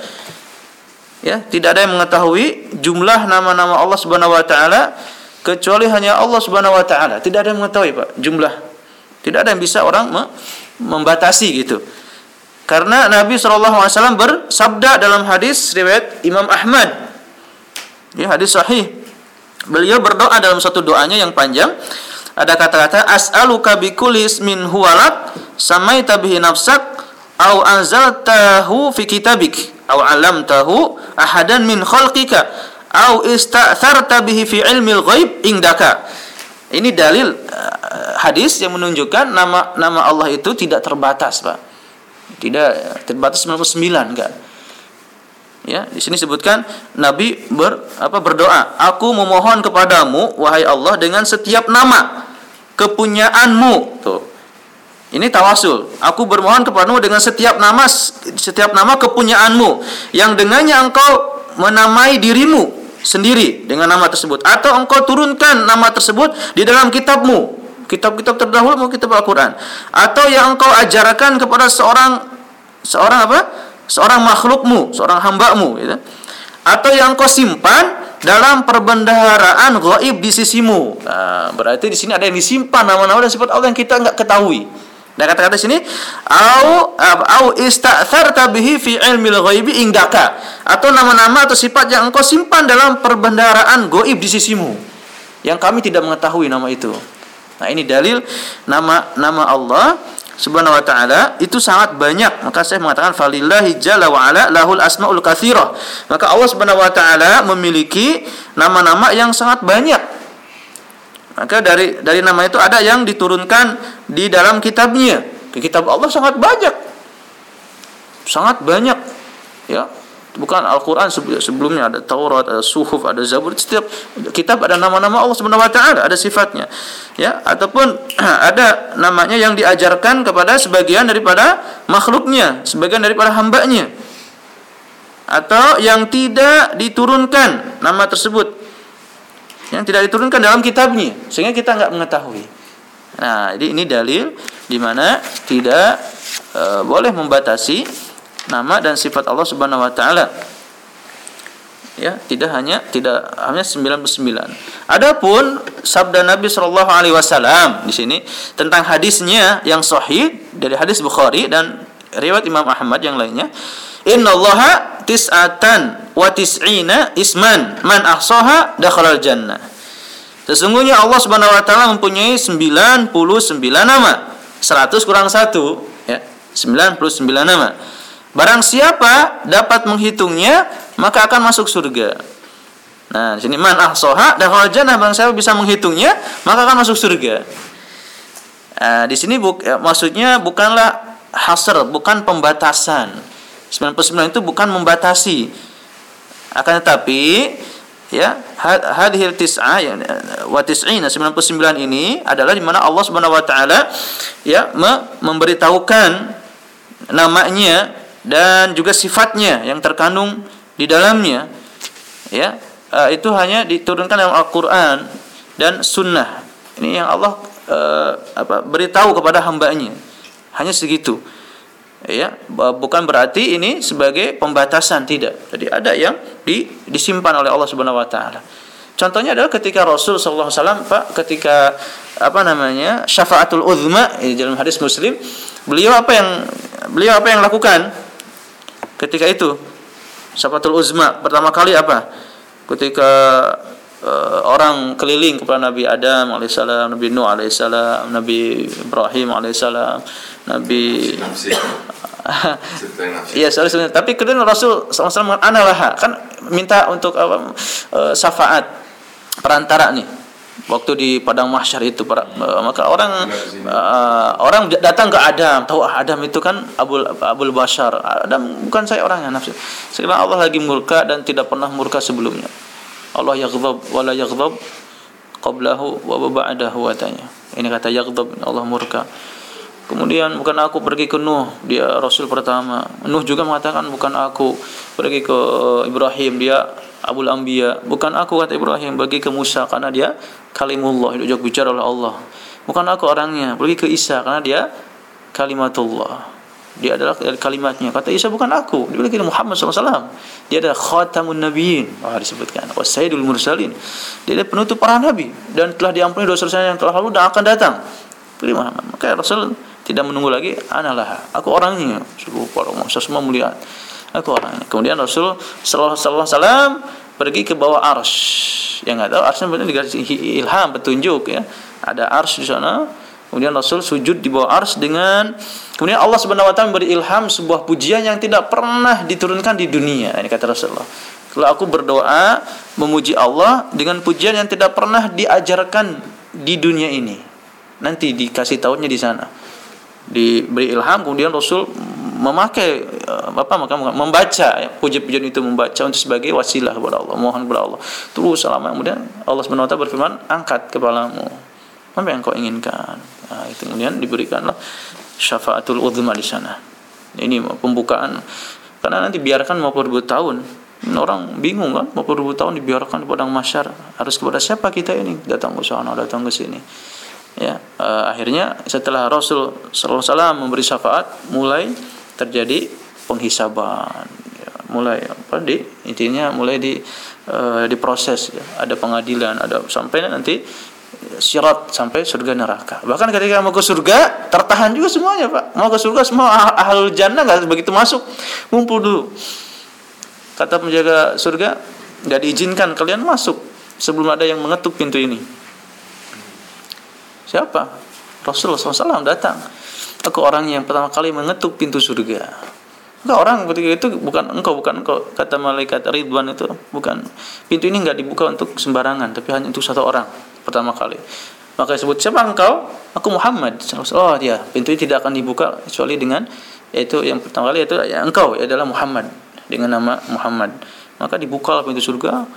ya tidak ada yang mengetahui jumlah nama-nama Allah Subhanahu wa taala kecuali hanya Allah Subhanahu wa taala tidak ada yang mengetahui Pak jumlah tidak ada yang bisa orang membatasi gitu. Karena Nabi SAW bersabda dalam hadis riwayat Imam Ahmad. Ya, hadis sahih. Beliau berdoa dalam satu doanya yang panjang. Ada kata-kata as'aluka bikulli ismin huwalat samaita bihi nafsak au anzaltahu fi kitabik au alamtahu ahadan min khalqika au ista'tharta bihi fi ilmil ghaib indaka ini dalil uh, hadis yang menunjukkan nama nama Allah itu tidak terbatas, Pak. Tidak terbatas 99 enggak. Ya, di sini sebutkan Nabi ber, apa berdoa, "Aku memohon kepadamu wahai Allah dengan setiap nama kepunyaanmu." Tuh. Ini tawasul. Aku bermohon kepadamu dengan setiap nama setiap nama kepunyaanmu yang dengannya engkau menamai dirimu sendiri dengan nama tersebut. Atau engkau turunkan nama tersebut di dalam kitabmu. Kitab-kitab terdahulu mau kitab Al-Qur'an. Atau yang engkau ajarkan kepada seorang seorang apa? Seorang makhlukmu seorang hambamu gitu. atau yang engkau simpan dalam perbendaharaan gaib di sisimu. Nah, berarti di sini ada yang disimpan nama-nama dan sifat Allah yang kita nggak ketahui Nah kata-kata sini au au ista'tharta bihi fi ilmil ghaibi indaka atau nama-nama atau sifat yang engkau simpan dalam perbendaharaan goib di sisimu yang kami tidak mengetahui nama itu. Nah ini dalil nama nama Allah Subhanahu wa taala itu sangat banyak. Maka saya mengatakan falillahi jalla wa ala lahul asmaul katsirah. Maka Allah Subhanahu wa taala memiliki nama-nama yang sangat banyak maka dari dari nama itu ada yang diturunkan di dalam kitabnya. Ke kitab Allah sangat banyak. Sangat banyak. Ya. bukan Al-Qur'an sebelumnya ada Taurat, ada Suhuf, ada Zabur, setiap kitab ada nama-nama Allah Subhanahu wa taala, ada sifatnya. Ya, ataupun ada namanya yang diajarkan kepada sebagian daripada makhluknya, sebagian daripada hambanya. Atau yang tidak diturunkan nama tersebut. Yang tidak diturunkan dalam kitabnya sehingga kita nggak mengetahui. Nah, jadi ini dalil di mana tidak e, boleh membatasi nama dan sifat Allah Subhanahu wa taala. Ya, tidak hanya tidak hanya 99. Adapun sabda Nabi sallallahu alaihi wasallam di sini tentang hadisnya yang sahih dari hadis Bukhari dan riwayat Imam Ahmad yang lainnya, "Innallaha tis'atan wa tis'ina isman man ahsaha dakhalal jannah." Sesungguhnya Allah Subhanahu wa taala mempunyai 99 nama. 100 kurang 1 ya, 99 nama. Barang siapa dapat menghitungnya, maka akan masuk surga. Nah, di sini man ahsoha dan kalau jannah barang siapa bisa menghitungnya, maka akan masuk surga. Nah, di sini buk, ya, maksudnya bukanlah hasr, bukan pembatasan. 99 itu bukan membatasi. Akan tetapi ya hadhil tis'a ya wa tis'ina 99 ini adalah di mana Allah Subhanahu wa taala ya memberitahukan namanya dan juga sifatnya yang terkandung di dalamnya ya uh, itu hanya diturunkan dalam Al-Qur'an dan sunnah ini yang Allah uh, apa beritahu kepada hambanya hanya segitu. Ya bukan berarti ini sebagai pembatasan tidak. Jadi ada yang di, disimpan oleh Allah Subhanahu wa taala. Contohnya adalah ketika Rasul sallallahu alaihi Pak ketika apa namanya syafaatul uzma di dalam hadis Muslim beliau apa yang beliau apa yang lakukan? Ketika itu Safatul Uzma pertama kali apa? Ketika uh, orang keliling kepada Nabi Adam alaihissalam Nabi Nuh alaihissalam Nabi Ibrahim alaihissalam Nabi Iya, soalnya tapi kemudian Rasul SAW mengatakan analah kan minta untuk apa uh, syafaat perantara nih. Waktu di padang mahsyar itu para uh, maka orang uh, orang datang ke Adam. Tahu Adam itu kan Abul Abul Bashar. Adam bukan saya orang yang nafsu sekarang Allah lagi murka dan tidak pernah murka sebelumnya Allah yaghdab wala yaghdab qablahu wa ba'dahu watanya ini kata yaghdab Allah murka Kemudian bukan aku pergi ke Nuh, dia rasul pertama. Nuh juga mengatakan bukan aku pergi ke Ibrahim, dia Abul Anbiya. Bukan aku kata Ibrahim pergi ke Musa karena dia kalimullah, itu bicara oleh Allah. Bukan aku orangnya, pergi ke Isa karena dia kalimatullah. Dia adalah kalimatnya. Kata Isa bukan aku, dia lagi Muhammad SAW. Dia adalah khatamun nabiyyin. Oh, disebutkan. Wa sayyidul mursalin. Dia adalah penutup para nabi dan telah diampuni dosa dosa yang telah lalu dan akan datang. Pilih Muhammad. Maka Rasul tidak menunggu lagi analah aku orangnya seluruh para manusia semua melihat aku orangnya kemudian Rasul wasallam pergi ke bawah ars yang nggak tahu arsnya benar dikasih ilham petunjuk ya ada ars di sana kemudian Rasul sujud di bawah ars dengan kemudian Allah subhanahu wa taala memberi ilham sebuah pujian yang tidak pernah diturunkan di dunia ini kata Rasulullah. Kalau aku berdoa memuji Allah dengan pujian yang tidak pernah diajarkan di dunia ini. Nanti dikasih tahunya di sana. Diberi ilham kemudian Rasul memakai eh, apa maka membaca ya, puji-pujian itu membaca untuk sebagai wasilah kepada Allah mohon kepada Allah. Terus selama kemudian Allah SWT berfirman angkat kepalamu apa yang kau inginkan? Nah, itu kemudian diberikanlah syafaatul uzma di sana. Ini pembukaan. Karena nanti biarkan mau ribu tahun. Orang bingung kan? mau ribu tahun dibiarkan di padang masyar. Harus kepada siapa kita ini? Datang ke sana datang ke sini. Ya uh, akhirnya setelah Rasul sallallahu memberi syafaat mulai terjadi penghisaban. Ya, mulai apa? Di intinya mulai di uh, diproses. Ya. ada pengadilan ada sampai nanti syarat sampai surga neraka bahkan ketika mau ke surga tertahan juga semuanya pak mau ke surga semua ah, ahlul jannah nggak begitu masuk ngumpul dulu kata penjaga surga nggak diizinkan kalian masuk sebelum ada yang mengetuk pintu ini Siapa? Rasulullah SAW datang. Aku orang yang pertama kali mengetuk pintu surga. Enggak orang ketika itu bukan engkau, bukan engkau. Kata malaikat Ridwan itu bukan. Pintu ini enggak dibuka untuk sembarangan, tapi hanya untuk satu orang pertama kali. Maka disebut siapa engkau? Aku Muhammad. Oh dia, pintu ini tidak akan dibuka kecuali dengan yaitu yang pertama kali yaitu ya, engkau ya adalah Muhammad. dengan nama Muhammad maka dibuka pintu surga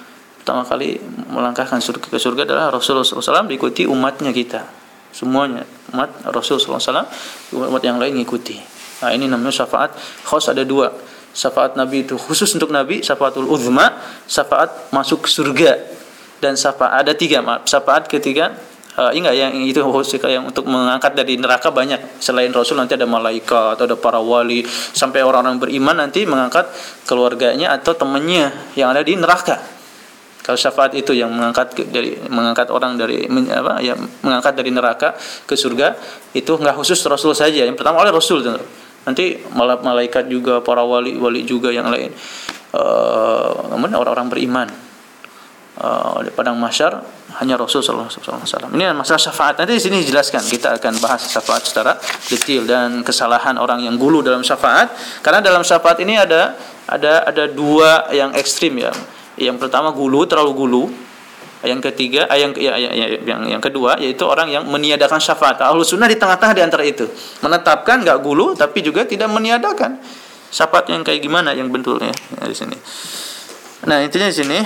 pertama kali melangkahkan surga ke surga adalah Rasulullah SAW diikuti umatnya kita semuanya umat Rasulullah SAW umat yang lain mengikuti nah ini namanya syafaat khos ada dua syafaat Nabi itu khusus untuk Nabi syafaatul uzma syafaat masuk surga dan syafaat ada tiga maaf syafaat ketiga uh, enggak yang itu yang untuk mengangkat dari neraka banyak. Selain Rasul nanti ada malaikat atau ada para wali sampai orang-orang beriman nanti mengangkat keluarganya atau temannya yang ada di neraka. Kalau syafaat itu yang mengangkat dari mengangkat orang dari apa ya mengangkat dari neraka ke surga itu enggak khusus Rasul saja. Yang pertama oleh Rasul nanti malaikat juga para wali-wali juga yang lain. Uh, orang-orang beriman di padang mahsyar hanya Rasul sallallahu alaihi wasallam. Ini masalah syafaat. Nanti di sini dijelaskan kita akan bahas syafaat secara detail dan kesalahan orang yang gulu dalam syafaat karena dalam syafaat ini ada ada ada dua yang ekstrim ya. Yang pertama gulu terlalu gulu yang ketiga, eh, yang, ya, ya, ya, yang yang kedua yaitu orang yang meniadakan syafaat. Ahlus sunnah di tengah-tengah di antara itu. Menetapkan nggak gulu tapi juga tidak meniadakan. Syafaat yang kayak gimana yang betulnya ya, di sini. Nah, intinya di sini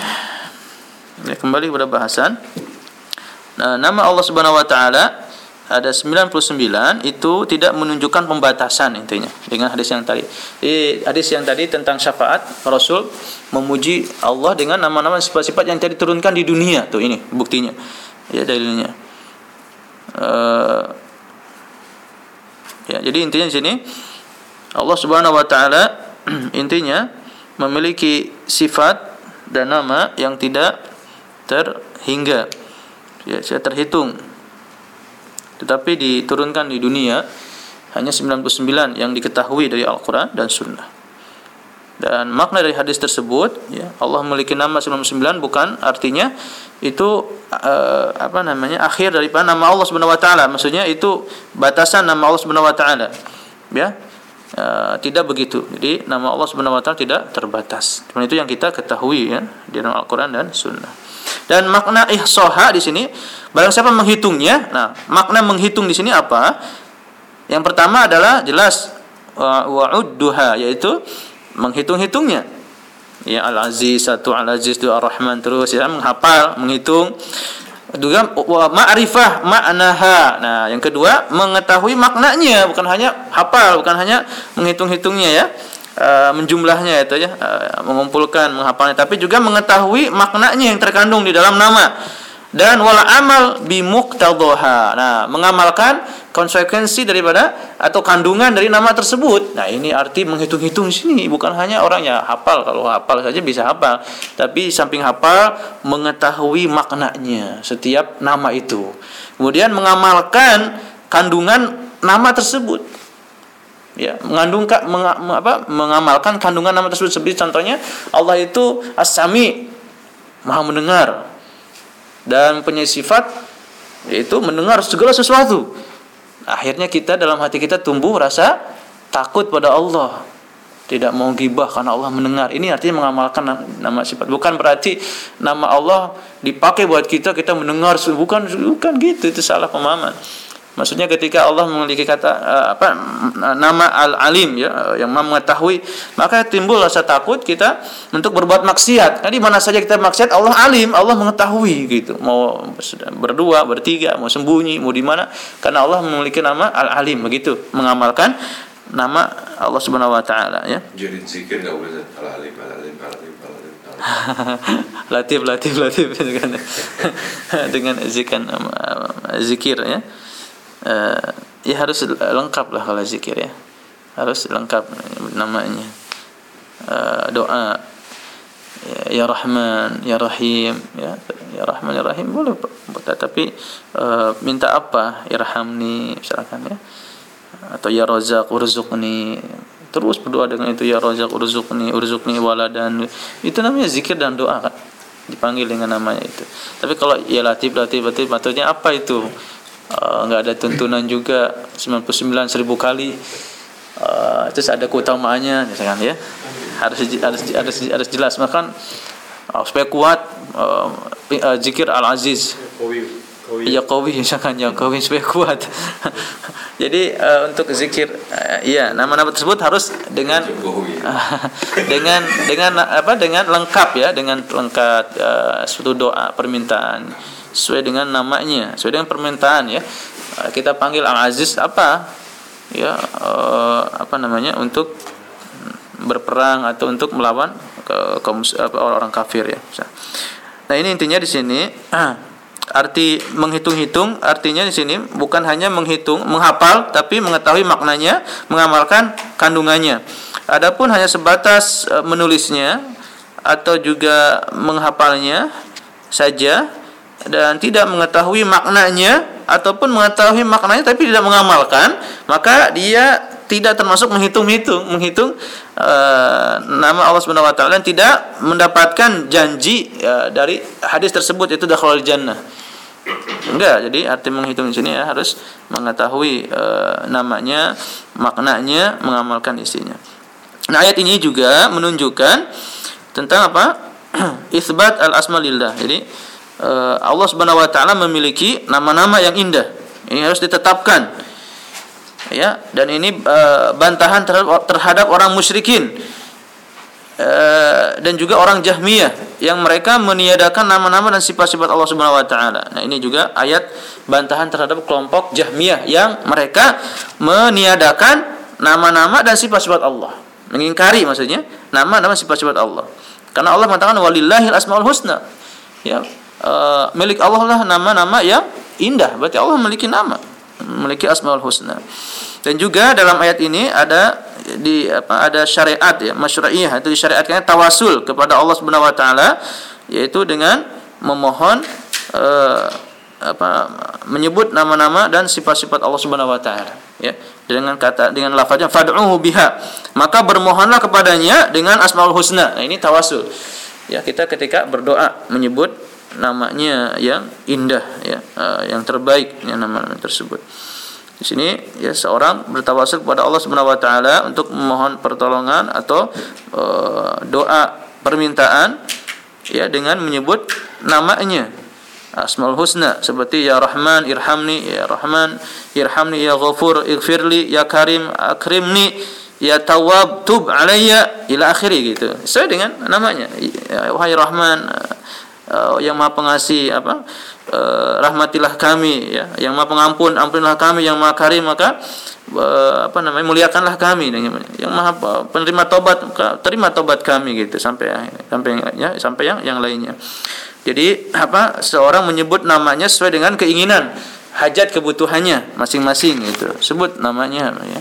ya, kembali kepada bahasan. Nah, nama Allah Subhanahu wa taala ada 99 itu tidak menunjukkan pembatasan intinya dengan hadis yang tadi. Jadi hadis yang tadi tentang syafaat Rasul memuji Allah dengan nama-nama sifat-sifat yang tadi turunkan di dunia tuh ini buktinya. Ya dalilnya. Uh, ya jadi intinya di sini Allah Subhanahu wa taala intinya memiliki sifat dan nama yang tidak terhingga ya terhitung tetapi diturunkan di dunia hanya 99 yang diketahui dari Al-Qur'an dan Sunnah. Dan makna dari hadis tersebut ya Allah memiliki nama 99 bukan artinya itu uh, apa namanya akhir daripada nama Allah Subhanahu wa taala. Maksudnya itu batasan nama Allah Subhanahu wa taala. Ya. Uh, tidak begitu. Jadi nama Allah Subhanahu wa taala tidak terbatas. Cuma itu yang kita ketahui ya di dalam Al-Qur'an dan Sunnah. Dan makna ihsoha di sini barang siapa menghitungnya. Nah, makna menghitung di sini apa? Yang pertama adalah jelas wa'udduha yaitu menghitung-hitungnya. Ya Al-Aziz satu Al-Aziz dua Ar-Rahman terus ya menghafal, menghitung. Juga ma'rifah maknaha. Nah, yang kedua mengetahui maknanya, bukan hanya hafal, bukan hanya menghitung-hitungnya ya. Uh, menjumlahnya itu ya uh, mengumpulkan menghafalnya. Tapi juga mengetahui maknanya yang terkandung di dalam nama. Dan wala amal bimuqtadhaha. Nah mengamalkan konsekuensi daripada atau kandungan dari nama tersebut. Nah ini arti menghitung-hitung sini. Bukan hanya orang ya hafal. Kalau hafal saja bisa hafal. Tapi samping hafal mengetahui maknanya setiap nama itu. Kemudian mengamalkan kandungan nama tersebut ya mengandung meng, apa, mengamalkan kandungan nama tersebut. Seperti contohnya Allah itu as-sami maha mendengar. Dan punya sifat yaitu mendengar segala sesuatu. Akhirnya kita dalam hati kita tumbuh rasa takut pada Allah. Tidak mau gibah karena Allah mendengar. Ini artinya mengamalkan nama sifat. Bukan berarti nama Allah dipakai buat kita kita mendengar. Bukan bukan gitu. Itu salah pemahaman Maksudnya ketika Allah memiliki kata uh, apa nama Al-Alim ya yang mengetahui, maka timbul rasa takut kita untuk berbuat maksiat. Karena di mana saja kita maksiat Allah alim, Allah mengetahui gitu. Mau berdua, bertiga, mau sembunyi, mau di mana karena Allah memiliki nama Al-Alim begitu, mengamalkan nama Allah Subhanahu wa taala ya. Jadi zikir enggak boleh Al-Alim, Al-Alim, Al-Alim. latif latif latif dengan dengan zikir ya uh, ya harus lengkap lah kalau zikir ya. Harus lengkap namanya. Uh, doa. Ya, ya Rahman ya Rahim ya. Ya Rahman ya Rahim boleh tapi uh, minta apa? Irhamni misalkan ya. Atau ya Razak urzuqni. Terus berdoa dengan itu ya Razak urzuqni urzuqni waladan. Itu namanya zikir dan doa kan dipanggil dengan namanya itu. Tapi kalau ya latif latif latif maksudnya apa itu nggak uh, ada tuntunan juga 99 seribu kali. Uh, terus ada keutamaannya misalkan ya. Harus harus harus harus jelas. Makan uh, supaya kuat uh, uh, zikir al aziz ya kawi misalkan ya kawi supaya kuat. Jadi uh, untuk zikir uh, iya nama-nama tersebut harus dengan dengan dengan apa dengan lengkap ya dengan lengkap uh, suatu doa permintaan sesuai dengan namanya sesuai dengan permintaan ya. Uh, kita panggil Al Aziz apa? Ya uh, apa namanya? Untuk berperang atau untuk melawan ke kaum apa, orang kafir ya. Nah ini intinya di sini. Arti menghitung-hitung artinya di sini bukan hanya menghitung menghafal tapi mengetahui maknanya mengamalkan kandungannya. Adapun hanya sebatas uh, menulisnya atau juga menghafalnya saja dan tidak mengetahui maknanya ataupun mengetahui maknanya tapi tidak mengamalkan, maka dia tidak termasuk menghitung-hitung, menghitung uh, nama Allah Subhanahu wa taala dan tidak mendapatkan janji uh, dari hadis tersebut itu dakhalul jannah. Enggak, jadi arti menghitung di sini ya harus mengetahui uh, namanya, maknanya, mengamalkan isinya. Nah, ayat ini juga menunjukkan tentang apa? Isbat al-asma lillah. Jadi Allah Subhanahu wa taala memiliki nama-nama yang indah. Ini harus ditetapkan. Ya, dan ini uh, bantahan terhadap, orang musyrikin. Uh, dan juga orang Jahmiyah yang mereka meniadakan nama-nama dan sifat-sifat Allah Subhanahu wa taala. Nah, ini juga ayat bantahan terhadap kelompok Jahmiyah yang mereka meniadakan nama-nama dan sifat-sifat Allah. Mengingkari maksudnya nama-nama sifat-sifat Allah. Karena Allah mengatakan walillahil asmaul husna. Ya, uh, milik Allah lah nama-nama yang indah. Berarti Allah memiliki nama, memiliki asmaul husna. Dan juga dalam ayat ini ada di apa ada syariat ya, masyru'iyah. Itu disyariatkan tawasul kepada Allah Subhanahu wa taala yaitu dengan memohon uh, apa menyebut nama-nama dan sifat-sifat Allah Subhanahu wa taala ya. Dengan kata dengan lafaznya fad'uhu biha. Maka bermohonlah kepadanya dengan asmaul husna. Nah ini tawasul. Ya kita ketika berdoa menyebut namanya yang indah ya uh, yang terbaik yang nama-nama tersebut. Di sini ya seorang bertawasul kepada Allah Subhanahu wa taala untuk memohon pertolongan atau uh, doa permintaan ya dengan menyebut namanya Asmaul Husna seperti ya Rahman irhamni ya Rahman irhamni ya Ghafur ighfirli ya Karim akrimni ya Tawwab tub alayya ila akhiri gitu. Sesuai dengan namanya. Ya, wahai Rahman uh, yang maha pengasih apa uh, rahmatilah kami ya. Yang maha pengampun ampunilah kami. Yang maha karim maka uh, apa namanya muliakanlah kami. Yang maha penerima tobat terima tobat kami gitu sampai sampai ya sampai yang yang lainnya. Jadi apa seorang menyebut namanya sesuai dengan keinginan hajat kebutuhannya masing-masing gitu. Sebut namanya ya.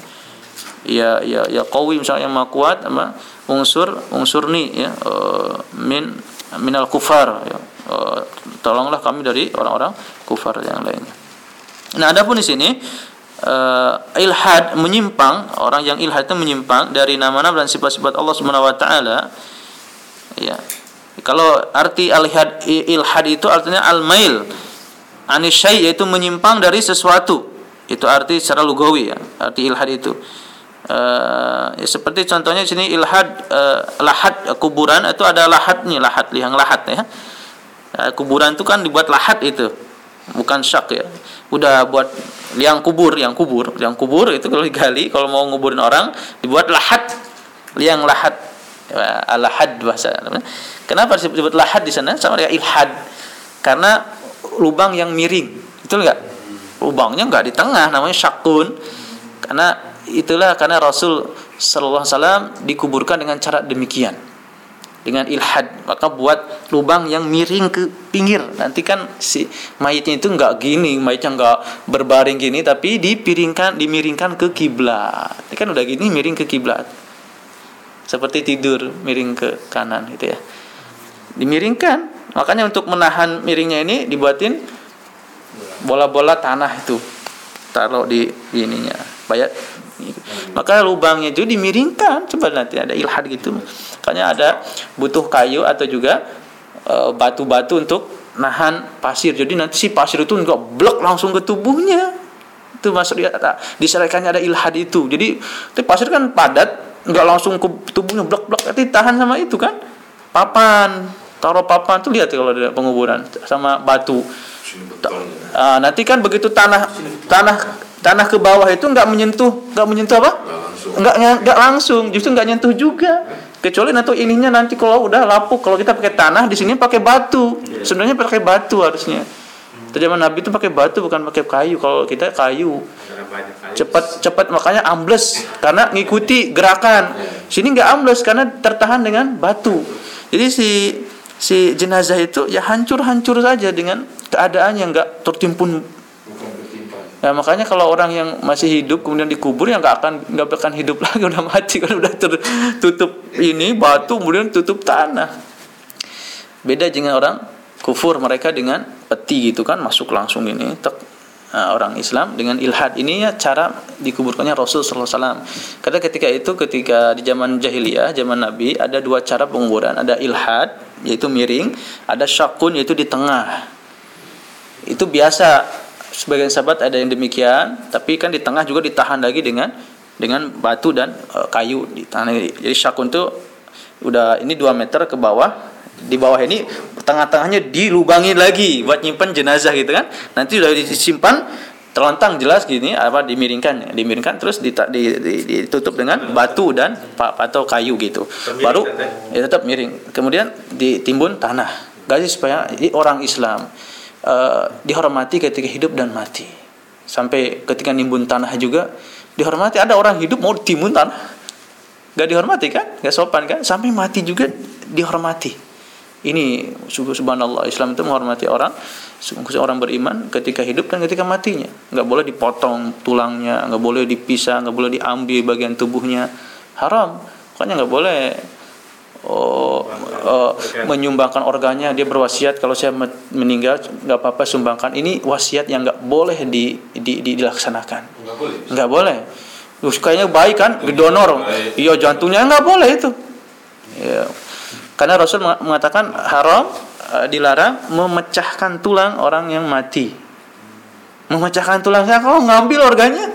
Ya ya ya qawi misalnya yang maha kuat apa unsur unsur nih ya uh, min minal kufar ya. Uh, tolonglah kami dari orang-orang kufar yang lainnya. Nah, adapun di sini uh, ilhad menyimpang, orang yang ilhad itu menyimpang dari nama-nama dan sifat-sifat Allah Subhanahu wa taala. Ya. Kalau arti ilhad ilhad itu artinya al-mail anisyai yaitu menyimpang dari sesuatu. Itu arti secara lugawi ya, arti ilhad itu uh, ya seperti contohnya di sini ilhad uh, lahat kuburan itu ada lahatnya lahat liang lahat ya. Uh, kuburan itu kan dibuat lahat itu bukan syak ya. Udah buat liang kubur yang kubur liang kubur itu kalau digali kalau mau nguburin orang dibuat lahat liang lahat. Alahad bahasa kenapa disebut lahat di sana? Sama dengan ilhad. Karena lubang yang miring itu enggak lubangnya enggak di tengah namanya syakun. Karena itulah karena Rasul sallallahu alaihi wasallam dikuburkan dengan cara demikian. Dengan ilhad maka buat lubang yang miring ke pinggir. Nanti kan si mayatnya itu enggak gini mayatnya enggak berbaring gini tapi dipiringkan dimiringkan ke kiblat. Ini kan udah gini miring ke kiblat. Seperti tidur miring ke kanan gitu ya. Dimiringkan. Makanya untuk menahan miringnya ini dibuatin bola-bola tanah itu. Taruh di ininya. Bayat maka lubangnya itu dimiringkan. Coba nanti ada ilhad gitu. Makanya ada butuh kayu atau juga e, batu-batu uh, untuk nahan pasir. Jadi nanti si pasir itu enggak blok langsung ke tubuhnya. Itu masuk di diserahkannya ada ilhad itu. Jadi itu pasir kan padat enggak langsung ke tubuhnya blok-blok. Nanti tahan sama itu kan. Papan. Taruh papan tuh lihat kalau ada penguburan sama batu. Uh, nanti kan begitu tanah tanah tanah ke bawah itu nggak menyentuh nggak menyentuh apa? Nggak langsung. nggak langsung justru nggak nyentuh juga. Kecuali nanti ininya nanti kalau udah lapuk kalau kita pakai tanah di sini pakai batu. Sebenarnya pakai batu harusnya. Zaman Nabi itu pakai batu bukan pakai kayu. Kalau kita kayu. Cepat cepat makanya ambles. Karena ngikuti gerakan. Sini nggak ambles karena tertahan dengan batu. Jadi si si jenazah itu ya hancur hancur saja dengan keadaan yang nggak tertimbun Ya makanya kalau orang yang masih hidup kemudian dikubur ya nggak akan nggak akan hidup lagi udah mati kan udah tertutup ini batu kemudian tutup tanah. Beda dengan orang kufur mereka dengan peti gitu kan masuk langsung ini tek. Nah, orang Islam dengan ilhad ini ya cara dikuburkannya Rasul sallallahu. Karena ketika itu ketika di zaman jahiliyah, zaman Nabi ada dua cara penguburan, ada ilhad yaitu miring, ada syakun yaitu di tengah itu biasa sebagian sahabat ada yang demikian tapi kan di tengah juga ditahan lagi dengan dengan batu dan e, kayu ditahan lagi. jadi syakun tuh udah ini 2 meter ke bawah di bawah ini tengah-tengahnya dilubangi lagi buat nyimpan jenazah gitu kan. Nanti udah disimpan terlentang jelas gini apa dimiringkan dimiringkan terus dita- di- di- ditutup dengan batu dan atau kayu gitu. Baru ya tetap miring. Kemudian ditimbun tanah. Gaji supaya orang Islam eh, dihormati ketika hidup dan mati. Sampai ketika nimbun tanah juga dihormati. Ada orang hidup mau timbun tanah? Gak dihormati kan? Gak sopan kan? Sampai mati juga dihormati. Ini sub- subhanallah Islam itu menghormati orang khususnya orang beriman ketika hidup dan ketika matinya. Nggak boleh dipotong tulangnya nggak boleh dipisah nggak boleh diambil bagian tubuhnya. Haram. Makanya nggak boleh oh, oh, menyumbangkan organnya dia berwasiat kalau saya meninggal nggak apa-apa sumbangkan. Ini wasiat yang nggak boleh di, di, di- dilaksanakan. Nggak boleh. nggak boleh. Terus kayaknya baik kan? Donor. Iya jantungnya nggak boleh itu. Ya. karena Rasul meng- mengatakan haram eh, dilarang memecahkan tulang orang yang mati. Memecahkan tulangnya kalau ngambil organnya?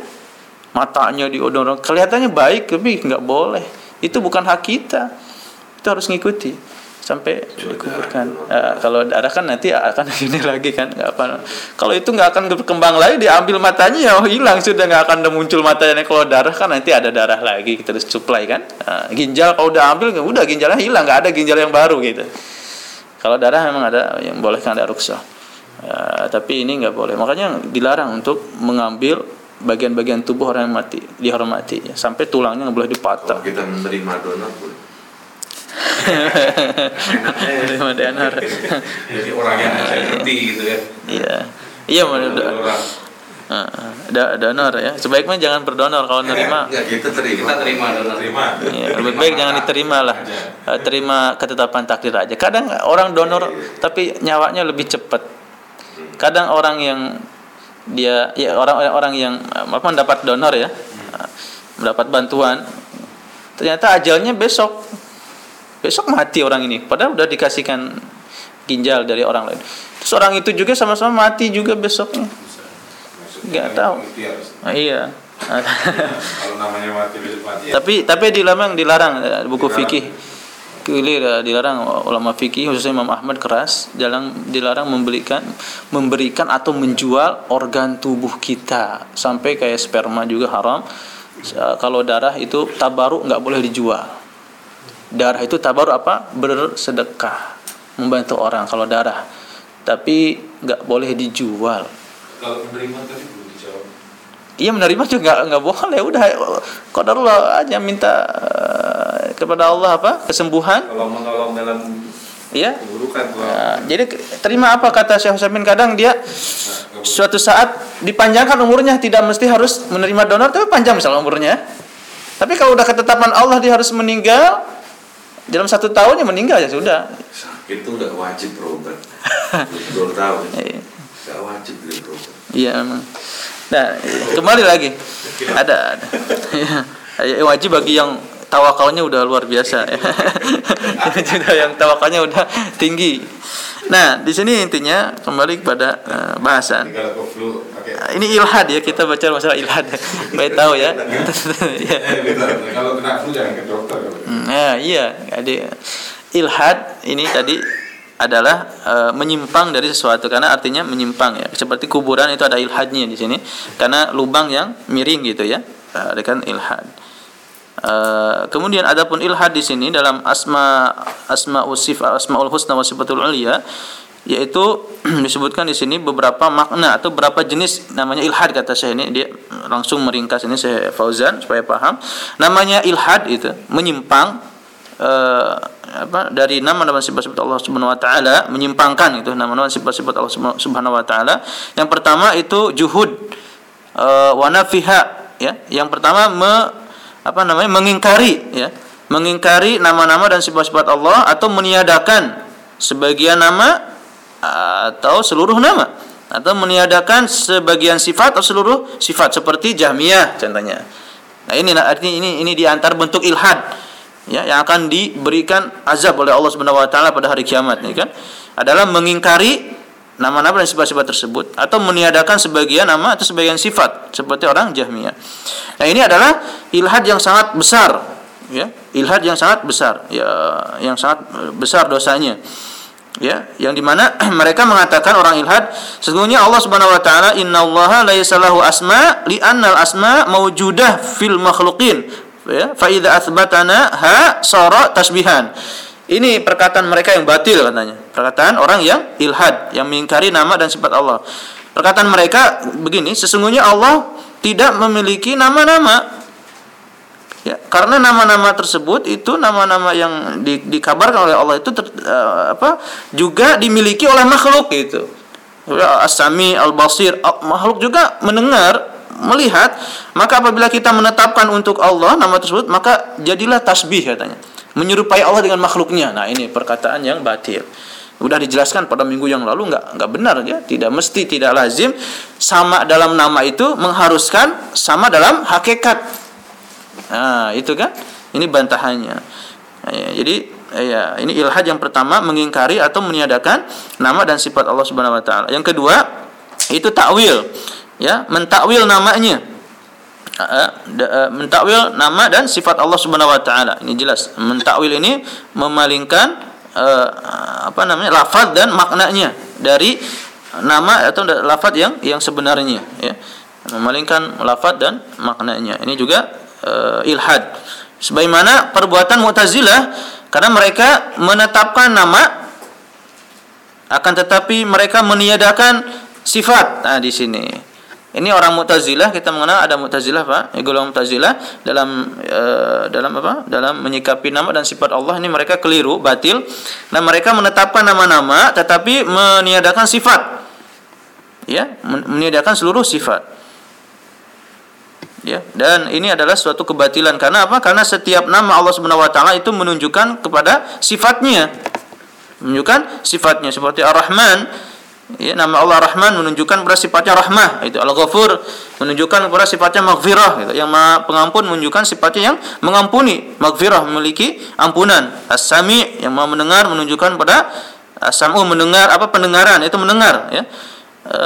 Matanya diodor kelihatannya baik tapi nggak boleh. Itu bukan hak kita itu harus ngikuti sampai dikuburkan. Eh, kalau darah kan nanti akan ini lagi kan nggak apa kalau itu nggak akan berkembang lagi diambil matanya ya hilang. Sudah nggak akan ada muncul matanya kalau darah kan nanti ada darah lagi kita harus supply kan. Eh, ginjal kalau udah ambil udah ginjalnya hilang nggak ada ginjal yang baru gitu. Kalau darah memang ada yang boleh kan ada ruksah Ya, tapi ini nggak boleh. Makanya dilarang untuk mengambil bagian-bagian tubuh orang yang mati dihormati. Ya. sampai tulangnya nggak boleh dipatah. Kalau kita menerima donor boleh. Menerima donor. Jadi orang yang ngerti gitu ya. iya iya menurut Orang. da donor ya sebaiknya jangan berdonor kalau nerima Enggak, kita terima. Kita terima donor. Terima. ya, lebih baik jangan diterima lah Eh, terima ketetapan takdir aja kadang orang donor tapi nyawanya lebih cepat kadang orang yang dia ya orang orang yang eh, apa mendapat donor ya eh, mendapat bantuan ternyata ajalnya besok besok mati orang ini. Padahal udah dikasihkan ginjal dari orang lain. Terus orang itu juga sama-sama mati juga besoknya. Nggak tahu. nah, iya. Kalau namanya mati besok mati. ya. tapi tapi dilarang dilarang eh, buku fikih. Clear, eh, dilarang ulama fikih khususnya Imam Ahmad keras. Dilarang dilarang membelikan memberikan atau menjual organ tubuh kita. Sampai kayak sperma juga haram. Eh, kalau darah itu tabaruk nggak boleh dijual darah itu tabaruk apa? Bersedekah membantu orang kalau darah. Tapi nggak boleh dijual. Kalau menerima tadi belum dijawab. Iya menerima juga nggak nggak boleh. Udah qadarullah aja minta eh, kepada Allah apa? Kesembuhan. Kalau menolong dalam ya keburukan kalau Nah, jadi terima apa kata Syekh Utsaimin kadang? Dia suatu saat dipanjangkan umurnya tidak mesti harus menerima donor tapi panjang misalnya umurnya. Tapi kalau udah ketetapan Allah dia harus meninggal dalam satu tahun ya meninggal ya sudah Sakit itu udah wajib berobat. Belum tahu. Iya. Gak wajib beli berobat. Iya memang. Nah, kembali lagi. Ada, ada. Ya, wajib bagi yang tawakalnya udah luar biasa ya. Sudah yang tawakalnya udah tinggi. Nah, di sini intinya kembali kepada eh, bahasan. pakai Ini ilhad ya, kita baca masalah ilhad. Baik tahu ya. Iya. kalau kena flu jangan ke dokter Hmm, Ya, iya, ada ilhad ini tadi adalah e, menyimpang dari sesuatu karena artinya menyimpang ya. Seperti kuburan itu ada ilhadnya di sini karena lubang yang miring gitu ya. Ada kan ilhad. E, kemudian adapun ilhad di sini dalam asma asma usif asmaul husna wa sifatul ulia yaitu disebutkan di sini beberapa makna atau beberapa jenis namanya ilhad kata saya ini dia langsung meringkas ini saya Fauzan supaya paham namanya ilhad itu menyimpang uh, apa dari nama-nama sifat-sifat Allah Subhanahu wa taala menyimpangkan itu nama-nama sifat-sifat Allah Subhanahu wa taala. Yang pertama itu juhud uh, wa nafiha ya. Yang pertama me, apa namanya mengingkari ya. Mengingkari nama-nama dan sifat-sifat Allah atau meniadakan sebagian nama atau seluruh nama atau meniadakan sebagian sifat atau seluruh sifat seperti Jahmiyah contohnya. Nah ini artinya ini ini di antara bentuk ilhad ya yang akan diberikan azab oleh Allah Subhanahu wa taala pada hari kiamat nih kan adalah mengingkari nama-nama dan sifat-sifat tersebut atau meniadakan sebagian nama atau sebagian sifat seperti orang Jahmiyah. Nah, ini adalah ilhad yang sangat besar ya, ilhad yang sangat besar ya yang sangat besar dosanya. Ya, yang di mana mereka mengatakan orang ilhad sesungguhnya Allah Subhanahu wa taala innallaha laisa lahu asma li annal asma mawjudah fil makhluqin ya fa idza athbatana ha sara tasbihan ini perkataan mereka yang batil katanya. Perkataan orang yang ilhad yang mengingkari nama dan sifat Allah. Perkataan mereka begini sesungguhnya Allah tidak memiliki nama-nama. Ya karena nama-nama tersebut itu nama-nama yang di, dikabarkan oleh Allah itu ter, uh, apa juga dimiliki oleh makhluk itu As-Sami, Al-Basir, makhluk juga mendengar melihat, maka apabila kita menetapkan untuk Allah nama tersebut, maka jadilah tasbih katanya. Menyerupai Allah dengan makhluknya. Nah, ini perkataan yang batil. Sudah dijelaskan pada minggu yang lalu nggak nggak benar ya, tidak mesti tidak lazim sama dalam nama itu mengharuskan sama dalam hakikat. Nah, itu kan? Ini bantahannya. Nah, ya, jadi ya ini ilhad yang pertama mengingkari atau meniadakan nama dan sifat Allah Subhanahu wa taala. Yang kedua itu takwil ya mentakwil namanya mentakwil nama dan sifat Allah Subhanahu wa taala. Ini jelas. Mentakwil ini memalingkan apa namanya? lafaz dan maknanya dari nama atau lafaz yang yang sebenarnya ya. Memalingkan lafaz dan maknanya. Ini juga uh, ilhad. Sebagaimana perbuatan Mu'tazilah karena mereka menetapkan nama akan tetapi mereka meniadakan sifat. Nah, di sini ini orang Mu'tazilah kita mengenal ada Mu'tazilah Pak, ya, golongan Mu'tazilah dalam e, dalam apa? Dalam menyikapi nama dan sifat Allah ini mereka keliru, batil. Nah, mereka menetapkan nama-nama tetapi meniadakan sifat. Ya, meniadakan seluruh sifat. Ya, dan ini adalah suatu kebatilan karena apa? Karena setiap nama Allah Subhanahu wa taala itu menunjukkan kepada sifatnya. Menunjukkan sifatnya seperti Ar-Rahman Ya, nama Allah Rahman menunjukkan pada sifatnya rahmah, itu Al-Ghafur menunjukkan kepada sifatnya maghfirah, gitu. Yang Maha Pengampun menunjukkan sifatnya yang mengampuni, maghfirah memiliki ampunan. As-Sami yang Maha mendengar menunjukkan pada As-Sam'u mendengar apa pendengaran, itu mendengar, ya. E,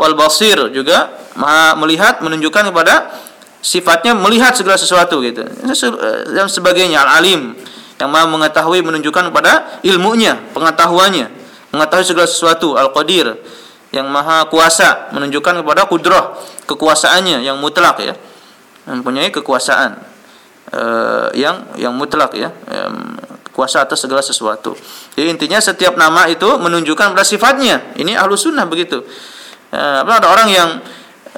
wal Basir juga Maha melihat menunjukkan kepada sifatnya melihat segala sesuatu gitu. Dan sebagainya Al-Alim yang Maha mengetahui menunjukkan kepada ilmunya, pengetahuannya mengetahui segala sesuatu al-qadir yang maha kuasa menunjukkan kepada kudrah kekuasaannya yang mutlak ya. Mempunyai kekuasaan uh, yang yang mutlak ya. Um, kuasa atas segala sesuatu. Jadi intinya setiap nama itu menunjukkan pada sifatnya. Ini ahlu sunnah begitu. Uh, ada orang yang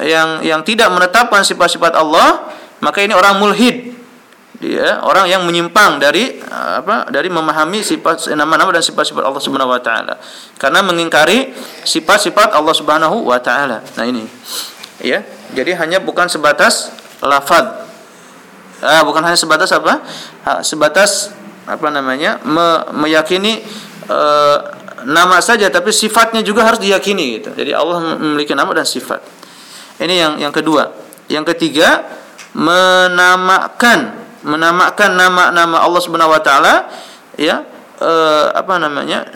yang yang tidak menetapkan sifat-sifat Allah maka ini orang mulhid dia orang yang menyimpang dari eh, apa dari memahami sifat nama-nama dan sifat-sifat Allah Subhanahu wa taala karena mengingkari sifat-sifat Allah Subhanahu wa taala. Nah ini ya. Jadi hanya bukan sebatas lafaz. Ah, bukan hanya sebatas apa? sebatas apa namanya? Me, meyakini e, nama saja tapi sifatnya juga harus diyakini gitu. Jadi Allah memiliki nama dan sifat. Ini yang yang kedua. Yang ketiga menamakan menamakan nama-nama Allah Subhanahu wa taala ya e, apa namanya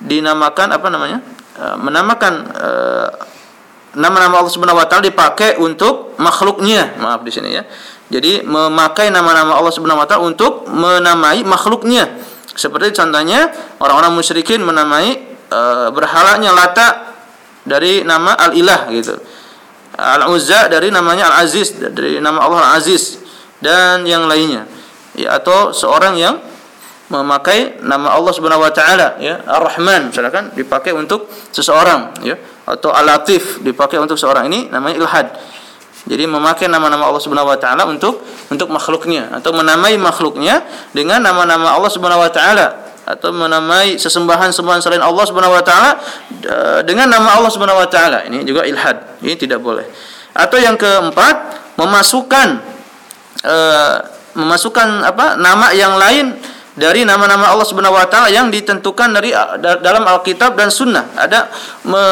dinamakan apa namanya e, menamakan e, nama-nama Allah Subhanahu wa taala dipakai untuk makhluknya. Maaf di sini ya. Jadi memakai nama-nama Allah Subhanahu wa taala untuk menamai makhluknya. Seperti contohnya orang-orang musyrikin menamai uh, berhalanya Lata dari nama Al-Ilah gitu. Al-Uzza dari namanya Al-Aziz dari nama Allah Al-Aziz dan yang lainnya. Ya, atau seorang yang memakai nama Allah Subhanahu wa taala ya Ar-Rahman misalkan dipakai untuk seseorang ya atau Al-Latif dipakai untuk seorang ini namanya ilhad. Jadi memakai nama-nama Allah Subhanahu wa taala untuk untuk makhluknya atau menamai makhluknya dengan nama-nama Allah Subhanahu wa taala atau menamai sesembahan-sembahan selain Allah Subhanahu wa taala dengan nama Allah Subhanahu wa taala. Ini juga ilhad. Ini tidak boleh. Atau yang keempat, memasukkan uh, memasukkan apa? nama yang lain dari nama-nama Allah Subhanahu wa taala yang ditentukan dari dalam Alkitab dan Sunnah. Ada me,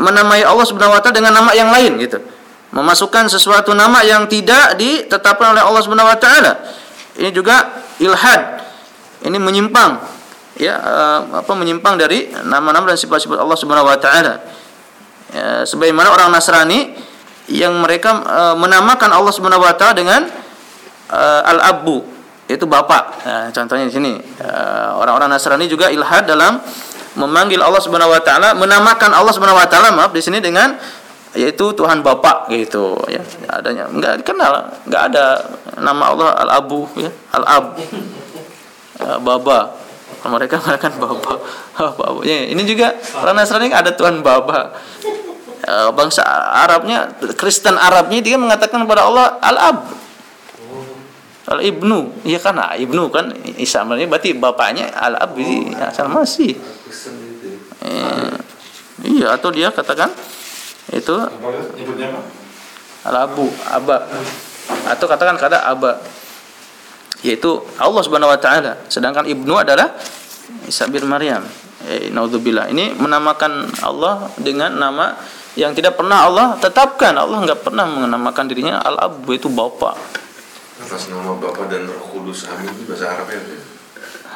menamai Allah Subhanahu wa taala dengan nama yang lain gitu memasukkan sesuatu nama yang tidak ditetapkan oleh Allah Subhanahu wa taala. Ini juga ilhad. Ini menyimpang ya uh, apa menyimpang dari nama-nama dan sifat-sifat Allah Subhanahu wa taala. Ya, sebagaimana orang Nasrani yang mereka uh, menamakan Allah Subhanahu wa taala dengan uh, al-abu itu bapak. Nah, contohnya di sini. Orang-orang uh, Nasrani juga ilhad dalam memanggil Allah Subhanahu wa taala, menamakan Allah Subhanahu wa taala maaf di sini dengan yaitu Tuhan Bapak gitu ya. Adanya enggak dikenal enggak ada nama Allah Al Abu ya Al Ab Baba. Mereka mereka Baba Baba ya, ini juga orang Nasrani ada Tuhan Baba. Bangsa Arabnya Kristen Arabnya dia mengatakan kepada Allah Al Ab Al Ibnu iya kan? Nah, Ibnu kan Isa ini berarti bapaknya Al Ab ini asal masih ya, iya atau dia katakan itu al-abu aba. Atau katakan kata aba. Yaitu Allah Subhanahu wa taala. Sedangkan ibnu adalah Isa bin Maryam. Eh, naudzubillah. Ini menamakan Allah dengan nama yang tidak pernah Allah tetapkan. Allah nggak pernah menamakan dirinya al-abu itu bapak atas nama Bapa dan Roh Kudus amin. Itu bahasa Arab ya?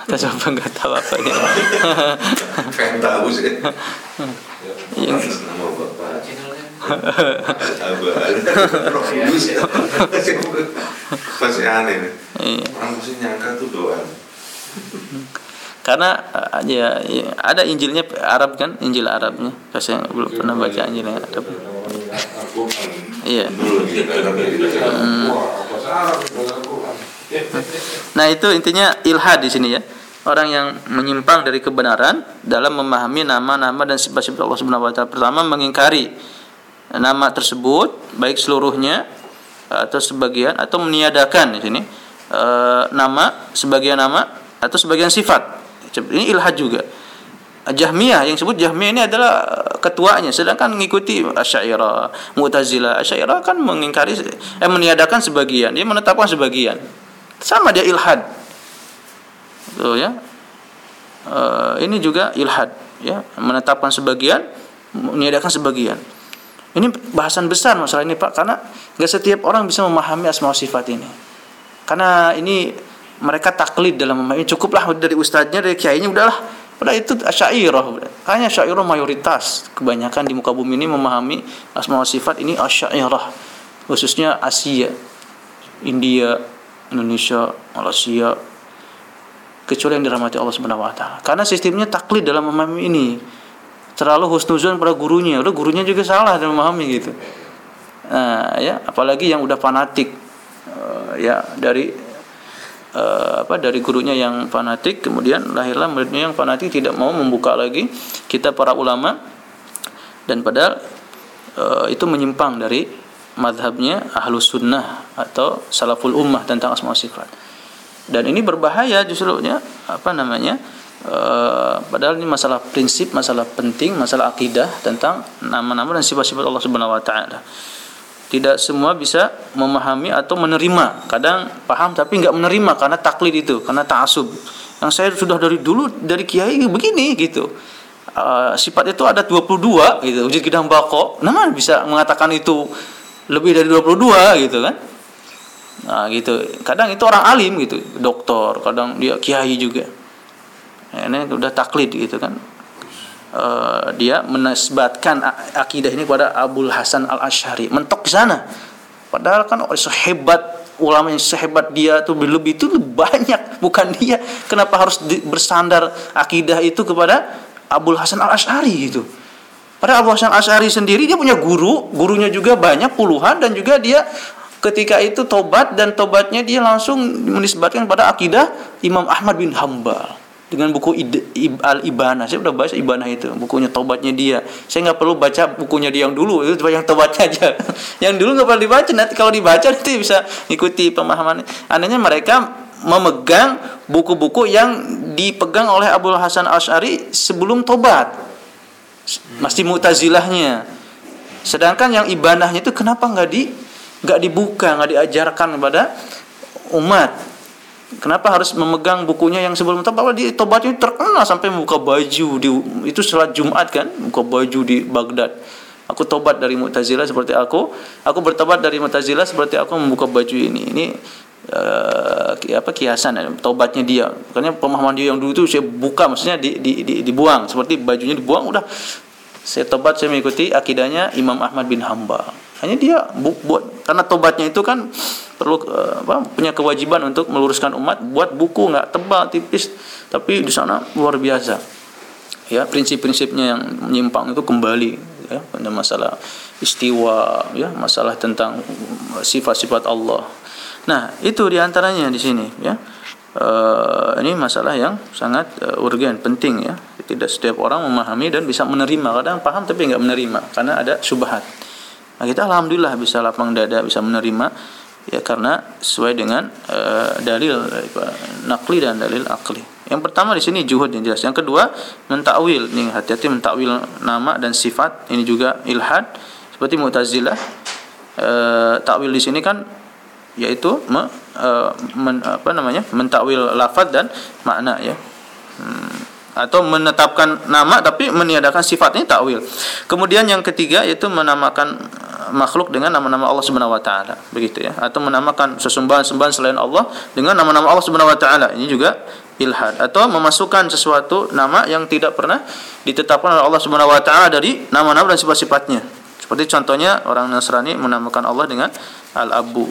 Kita coba nggak tahu apa ini pengen tahu sih. Yang nama Bapak. Masih aneh nih. Iya. orang mesti nyangka tuh doa karena uh, ya, ya ada Injilnya Arab kan? Injil Arabnya. Saya belum pernah baca Injilnya Arab. Iya. Hmm. nah itu intinya ilhad di sini ya. Orang yang menyimpang dari kebenaran dalam memahami nama-nama dan sifat-sifat Allah Subhanahu wa taala. Pertama mengingkari nama tersebut baik seluruhnya atau sebagian atau meniadakan di sini e, nama sebagian nama atau sebagian sifat ini ilhad juga Jahmiyah yang sebut Jahmiyah ini adalah ketuanya sedangkan mengikuti Asy'ariyah, Mu'tazilah. Asy'ariyah kan mengingkari eh meniadakan sebagian, dia menetapkan sebagian. Sama dia ilhad. Tuh ya. E, ini juga ilhad ya, menetapkan sebagian, meniadakan sebagian. Ini bahasan besar masalah ini Pak karena nggak setiap orang bisa memahami asma sifat ini. Karena ini mereka taklid dalam memahami. Cukuplah dari ustadznya dari kiainya udahlah. Udah itu asyairah. Hanya asyairah mayoritas. Kebanyakan di muka bumi ini memahami asma sifat ini asyairah. Khususnya Asia India Indonesia Malaysia. Kecuali yang dirahmati Allah Subhanahu wa taala. Karena sistemnya taklid dalam memahami ini. Terlalu husnuzon pada gurunya. Udah gurunya juga salah dalam memahami gitu. Nah ya apalagi yang udah fanatik. Uh, ya dari uh, apa dari gurunya yang fanatik kemudian lahirlah muridnya yang fanatik tidak mau membuka lagi kita para ulama dan padahal uh, itu menyimpang dari madhabnya ahlus sunnah atau salaful ummah tentang asma sifat dan ini berbahaya justru ya apa namanya Uh, padahal ini masalah prinsip, masalah penting, masalah akidah tentang nama-nama dan sifat-sifat Allah Subhanahu wa taala. Tidak semua bisa memahami atau menerima. Kadang paham tapi nggak menerima karena taklid itu, karena ta'assub. Yang saya sudah dari dulu dari kiai begini gitu. Uh, sifat itu ada 22 gitu. Wujud kidang bako. Nah, bisa mengatakan itu lebih dari 22 gitu kan. Nah, gitu. Kadang itu orang alim gitu, doktor, kadang dia kiai juga ini udah taklid gitu kan uh, dia menisbatkan akidah ini kepada Abul Hasan al Ashari mentok di sana. Padahal kan sehebat ulama yang sehebat dia tuh lebih itu banyak. Bukan dia. Kenapa harus di, bersandar akidah itu kepada Abdul Hasan Al Ashari gitu? Pada Abu Hasan Al Ashari sendiri dia punya guru. Gurunya juga banyak puluhan. Dan juga dia ketika itu tobat dan tobatnya dia langsung menisbatkan pada akidah Imam Ahmad bin Hambal dengan buku Al Ibana. Saya udah baca Ibana itu, bukunya tobatnya dia. Saya nggak perlu baca bukunya dia yang dulu, itu yang tobatnya aja. yang dulu nggak perlu dibaca, nanti kalau dibaca nanti bisa ikuti pemahaman. Anehnya mereka memegang buku-buku yang dipegang oleh Abdul Hasan Ash'ari sebelum tobat. Masih mutazilahnya. Sedangkan yang ibanahnya itu kenapa nggak di nggak dibuka, nggak diajarkan kepada umat? Kenapa harus memegang bukunya yang sebelum tobat? Bahwa di tobatnya terkenal sampai membuka baju di itu setelah Jumat kan, buka baju di Baghdad. Aku tobat dari Mu'tazilah seperti aku, aku bertobat dari Mu'tazilah seperti aku membuka baju ini. Ini uh, apa kiasan ya, tobatnya dia. Karena pemahaman dia yang dulu itu saya buka maksudnya di, di, di, dibuang seperti bajunya dibuang udah saya tobat saya mengikuti akidahnya Imam Ahmad bin Hambal. Hanya dia bu, buat karena tobatnya itu kan perlu uh, apa, punya kewajiban untuk meluruskan umat buat buku nggak tebal tipis tapi di sana luar biasa. Ya prinsip-prinsipnya yang menyimpang itu kembali ya pada masalah istiwa ya masalah tentang sifat-sifat Allah. Nah itu di antaranya di sini ya. Uh, ini masalah yang sangat uh, urgen penting ya. Tidak setiap orang memahami dan bisa menerima. Kadang paham tapi nggak menerima karena ada subhat nah kita alhamdulillah bisa lapang dada bisa menerima ya karena sesuai dengan uh, dalil nakli dan dalil akli. Yang pertama di sini juhud yang jelas. Yang kedua mentakwil. Nih hati-hati mentakwil nama dan sifat. Ini juga ilhad seperti Mu'tazilah. Uh, takwil di sini kan yaitu me, uh, men, apa namanya? mentakwil lafaz dan makna ya. Hmm atau menetapkan nama tapi meniadakan sifatnya takwil. Kemudian yang ketiga yaitu menamakan makhluk dengan nama-nama Allah Subhanahu wa taala, begitu ya. Atau menamakan sesembahan-sembahan selain Allah dengan nama-nama Allah Subhanahu wa taala. Ini juga ilhad atau memasukkan sesuatu nama yang tidak pernah ditetapkan oleh Allah Subhanahu wa taala dari nama-nama dan sifat-sifatnya. Seperti contohnya orang Nasrani menamakan Allah dengan Al-Abu,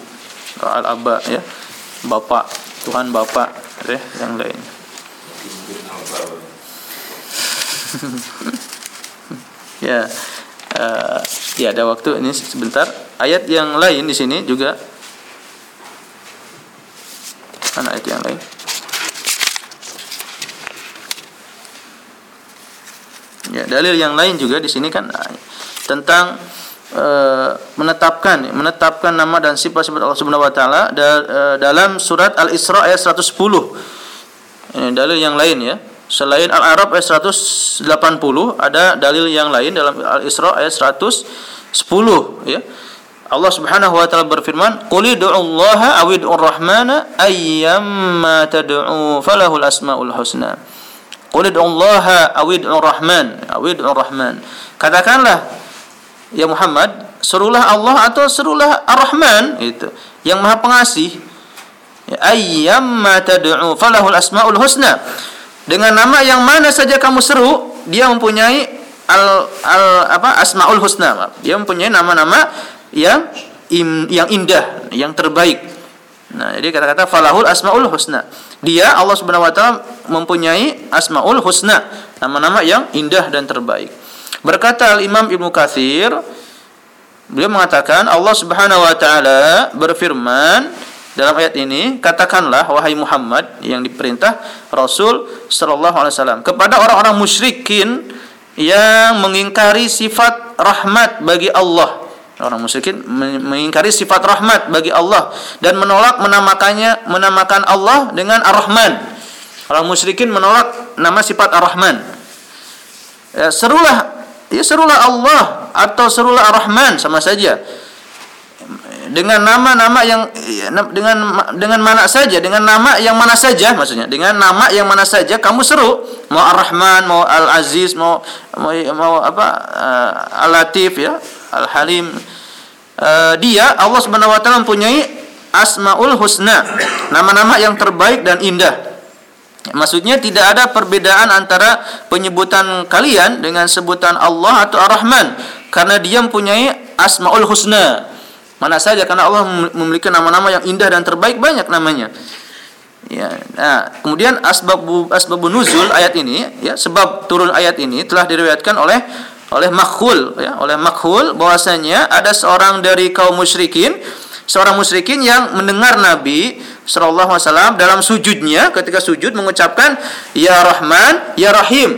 Al-Aba ya. Bapak, Tuhan Bapak, ya, yang lain. ya uh, ya ada waktu ini sebentar. Ayat yang lain di sini juga mana ayat yang lain? Ya, dalil yang lain juga di sini kan ah, tentang uh, menetapkan menetapkan nama dan sifat-sifat Allah Subhanahu wa taala dalam surat Al-Isra ayat 110. Ini dalil yang lain ya. Selain Al-Arab ayat 180 ada dalil yang lain dalam Al-Isra ayat 110 ya. Allah Subhanahu wa taala berfirman, "Qul Allah aw ud'ur ayyamma tad'u falahul asmaul husna." Qul Allah aw rahman, aw rahman. Katakanlah ya Muhammad, serulah Allah atau serulah Ar-Rahman itu, yang Maha Pengasih. Ya, ayyamma tad'u falahul asmaul husna dengan nama yang mana saja kamu seru dia mempunyai al, al apa asmaul husna. Dia mempunyai nama-nama yang im, yang indah yang terbaik. Nah jadi kata-kata falahul asmaul husna. Dia Allah subhanahu wa taala mempunyai asmaul husna nama-nama yang indah dan terbaik. Berkata al imam ibnu kathir beliau mengatakan Allah subhanahu wa taala berfirman dalam ayat ini katakanlah wahai Muhammad yang diperintah Rasul sallallahu alaihi wasallam kepada orang-orang musyrikin yang mengingkari sifat rahmat bagi Allah. Orang musyrikin mengingkari sifat rahmat bagi Allah dan menolak menamakannya menamakan Allah dengan Ar-Rahman. Orang musyrikin menolak nama sifat Ar-Rahman. Ya, serulah ya serulah Allah atau serulah Ar-Rahman sama saja dengan nama-nama yang dengan dengan mana saja dengan nama yang mana saja maksudnya. Dengan nama yang mana saja kamu seru. Mau Ar-Rahman mau Al-Aziz mau mau, mau apa uh, Al-Latif ya Al-Halim. Uh, dia Allah Subhanahu wa taala mempunyai Asmaul Husna nama-nama yang terbaik dan indah. Maksudnya tidak ada perbedaan antara penyebutan kalian dengan sebutan Allah atau Ar-Rahman. Karena dia mempunyai Asmaul Husna Mana saja karena Allah memiliki nama-nama yang indah dan terbaik banyak namanya. Ya. Nah, kemudian asbab asbabun nuzul ayat ini ya sebab turun ayat ini telah diriwayatkan oleh oleh Makhul ya, oleh Makhul bahwasanya ada seorang dari kaum musyrikin, seorang musyrikin yang mendengar Nabi sallallahu alaihi wasallam dalam sujudnya ketika sujud mengucapkan ya Rahman, ya Rahim.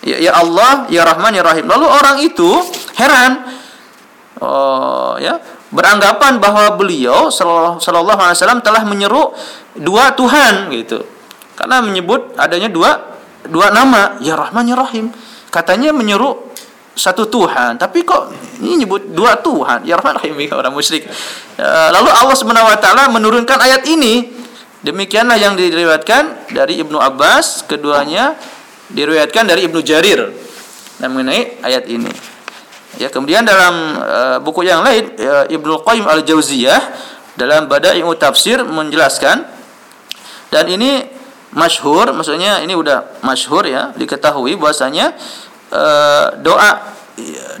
Ya, ya Allah, ya Rahman, ya Rahim. Lalu orang itu heran. Oh, ya, beranggapan bahwa beliau sallallahu alaihi wasallam telah menyeru dua Tuhan gitu. Karena menyebut adanya dua dua nama, ya Rahman ya Rahim. Katanya menyeru satu Tuhan, tapi kok ini nyebut dua Tuhan? Ya Rahman Rahim orang musyrik. E, lalu Allah Subhanahu wa taala menurunkan ayat ini. Demikianlah yang diriwayatkan dari Ibnu Abbas, keduanya diriwayatkan dari Ibnu Jarir. Nah, mengenai ayat ini. Ya, kemudian dalam uh, buku yang lain uh, Ibnu Qayyim Al-Jauziyah dalam Bada'i'u Tafsir menjelaskan dan ini masyhur, maksudnya ini udah masyhur ya, diketahui bahwasanya uh, doa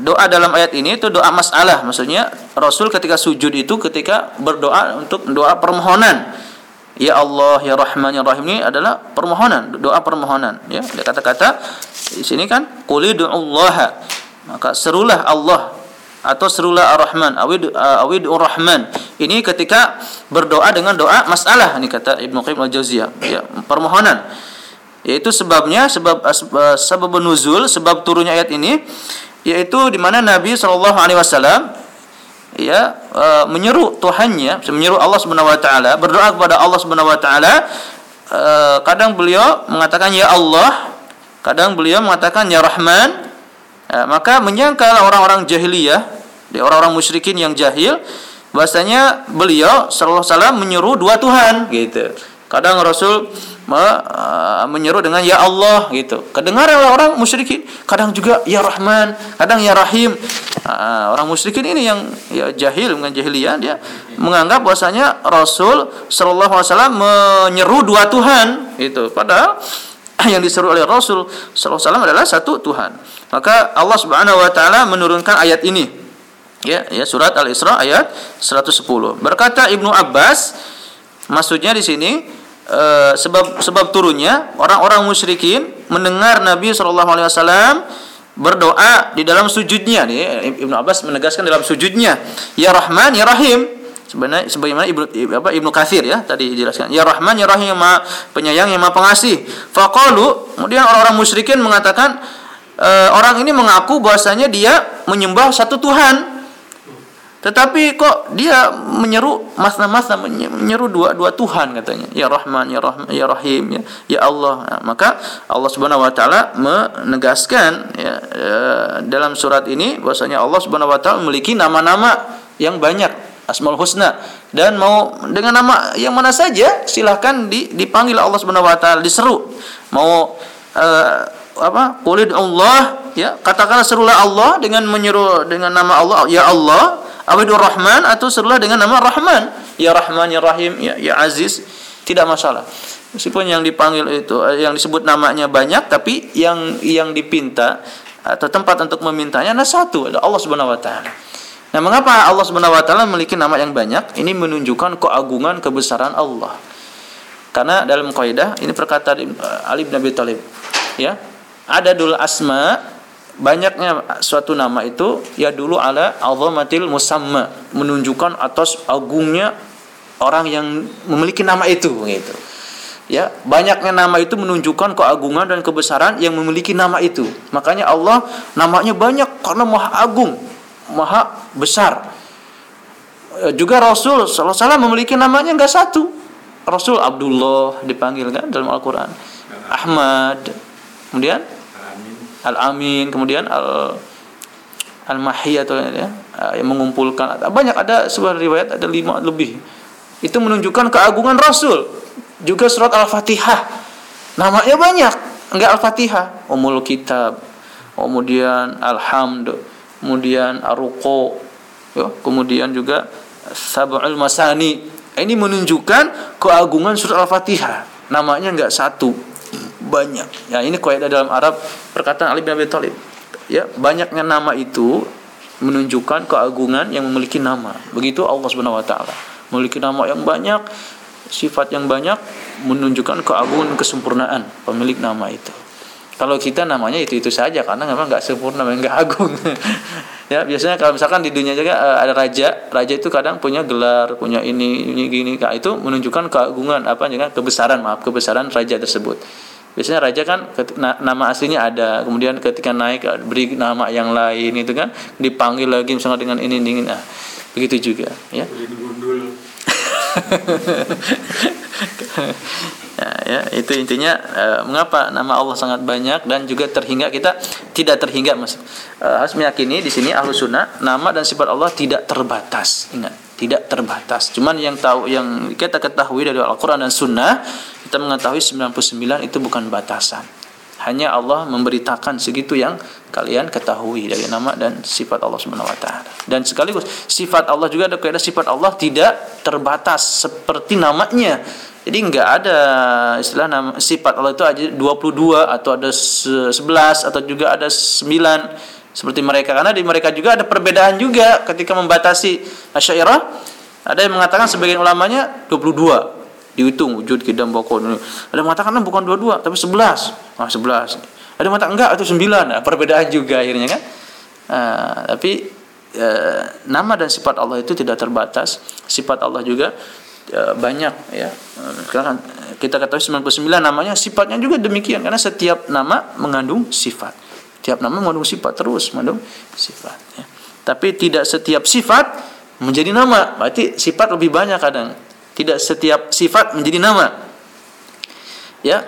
doa dalam ayat ini itu doa masalah, maksudnya Rasul ketika sujud itu ketika berdoa untuk doa permohonan. Ya Allah, ya Rahman, ya Rahim ini adalah permohonan, doa permohonan ya. Kata-kata di sini kan qulidullaha maka serulah Allah atau serulah Ar-Rahman awid uh, awid Ar-Rahman ini ketika berdoa dengan doa masalah ini kata Ibnu Qayyim Al-Jauziyah. Ya permohonan. Yaitu sebabnya sebab uh, sebab nuzul sebab turunnya ayat ini yaitu di mana Nabi Shallallahu alaihi wasallam ya uh, menyeru Tuhannya menyeru Allah Subhanahu wa taala berdoa kepada Allah Subhanahu wa taala kadang beliau mengatakan ya Allah kadang beliau mengatakan ya Rahman Ya, maka menyangkal orang-orang jahiliyah, orang-orang musyrikin yang jahil, bahasanya beliau sallallahu alaihi wasallam menyuruh dua Tuhan gitu. Kadang Rasul me, uh, menyeru dengan ya Allah gitu. Kedengaran oleh orang musyrikin, kadang juga ya Rahman, kadang ya Rahim. Uh, orang musyrikin ini yang ya jahil dengan jahiliyah dia menganggap bahwasanya Rasul sallallahu alaihi wasallam menyeru dua Tuhan gitu. Padahal yang diseru oleh Rasul sallallahu alaihi adalah satu Tuhan. Maka Allah Subhanahu wa taala menurunkan ayat ini. Ya, ya surat Al-Isra ayat 110. Berkata Ibnu Abbas, maksudnya di sini e, sebab sebab turunnya orang-orang musyrikin mendengar Nabi Shallallahu alaihi wasallam berdoa di dalam sujudnya nih Ibnu Abbas menegaskan dalam sujudnya ya Rahman ya Rahim sebenarnya sebagaimana Ibnu apa Ibnu Katsir ya tadi dijelaskan ya Rahman ya Rahim Maha penyayang yang Maha pengasih faqalu kemudian orang-orang musyrikin mengatakan e, orang ini mengaku bahwasanya dia menyembah satu Tuhan. Tetapi kok dia menyeru masna-masna menyeru dua dua Tuhan katanya. Ya Rahman, ya Rahman, ya Rahim, ya, ya Allah. Nah, maka Allah Subhanahu wa taala menegaskan ya, e, dalam surat ini bahwasanya Allah Subhanahu wa taala memiliki nama-nama yang banyak Asmaul Husna. Dan mau dengan nama yang mana saja silahkan dipanggil Allah Subhanahu wa taala diseru. Mau uh, apa qulid Allah ya katakanlah serulah Allah dengan menyeru dengan nama Allah ya Allah awidur Rahman atau serulah dengan nama Rahman. Ya Rahman ya Rahim ya ya Aziz tidak masalah. Meskipun yang dipanggil itu eh, yang disebut namanya banyak tapi yang yang dipinta atau tempat untuk memintanya ada satu ada Allah Subhanahu wa taala Nah, mengapa Allah Subhanahu wa taala memiliki nama yang banyak? Ini menunjukkan keagungan kebesaran Allah. Karena dalam kaidah ini perkataan eh, Ali bin Abi Thalib, ya ada dulu asma banyaknya suatu nama itu ya dulu ala azamatil musamma menunjukkan atas agungnya orang yang memiliki nama itu gitu ya banyaknya nama itu menunjukkan keagungan dan kebesaran yang memiliki nama itu makanya Allah namanya banyak karena maha agung maha besar. E, juga Rasul Salah memiliki namanya enggak satu. Rasul Abdullah dipanggil kan dalam Al-Quran. Ahmad. Kemudian? Al-Amin, kemudian Al Al-Mahi atau ya, yang mengumpulkan. Banyak ada sebuah riwayat ada lima lebih. Itu menunjukkan keagungan Rasul. Juga surat Al-Fatihah. Namanya banyak, enggak Al-Fatihah, Umul Kitab, kemudian Alhamd, kemudian Ar-Ruqo, ya, kemudian juga Sab'ul Masani. Ini menunjukkan keagungan surat Al-Fatihah. Namanya enggak satu, banyak. Ya, ini kaidah dalam Arab perkataan Ali bin Abi Thalib. Ya, banyaknya nama itu menunjukkan keagungan yang memiliki nama. Begitu Allah Subhanahu wa taala. Memiliki nama yang banyak, sifat yang banyak menunjukkan keagungan kesempurnaan pemilik nama itu. Kalau kita namanya itu itu saja karena memang nggak sempurna, nggak agung. ya biasanya kalau misalkan di dunia juga uh, ada raja, raja itu kadang punya gelar, punya ini, ini gini, nah, itu menunjukkan keagungan apa juga kebesaran maaf kebesaran raja tersebut. Biasanya raja kan nama aslinya ada, kemudian ketika naik beri nama yang lain itu kan dipanggil lagi misalnya dengan ini dingin, nah begitu juga ya. ya, ya itu intinya e, mengapa nama Allah sangat banyak dan juga terhingga kita tidak terhingga mas? E, harus meyakini di sini ahlu sunnah nama dan sifat Allah tidak terbatas. Ingat tidak terbatas. Cuman yang tahu yang kita ketahui dari Al-Quran dan Sunnah kita mengetahui 99 itu bukan batasan hanya Allah memberitakan segitu yang kalian ketahui dari nama dan sifat Allah Subhanahu wa taala. Dan sekaligus sifat Allah juga ada kaidah sifat Allah tidak terbatas seperti namanya. Jadi enggak ada istilah nama sifat Allah itu aja 22 atau ada 11 atau juga ada 9 seperti mereka karena di mereka juga ada perbedaan juga ketika membatasi Asy'ariyah. Ada yang mengatakan sebagian ulamanya 22 dihitung wujud kidam boko ada yang mengatakan nah, bukan dua-dua tapi sebelas. Ah sebelas. Ada mengatakan enggak itu sembilan. Nah, perbedaan juga akhirnya kan? Nah, tapi eh, nama dan sifat Allah itu tidak terbatas. Sifat Allah juga eh, banyak ya. Sekarang kita ketahui 99 namanya sifatnya juga demikian. Karena setiap nama mengandung sifat. Setiap nama mengandung sifat terus mengandung sifat ya. tapi tidak setiap sifat menjadi nama. Berarti sifat lebih banyak kadang tidak setiap sifat menjadi nama. Ya,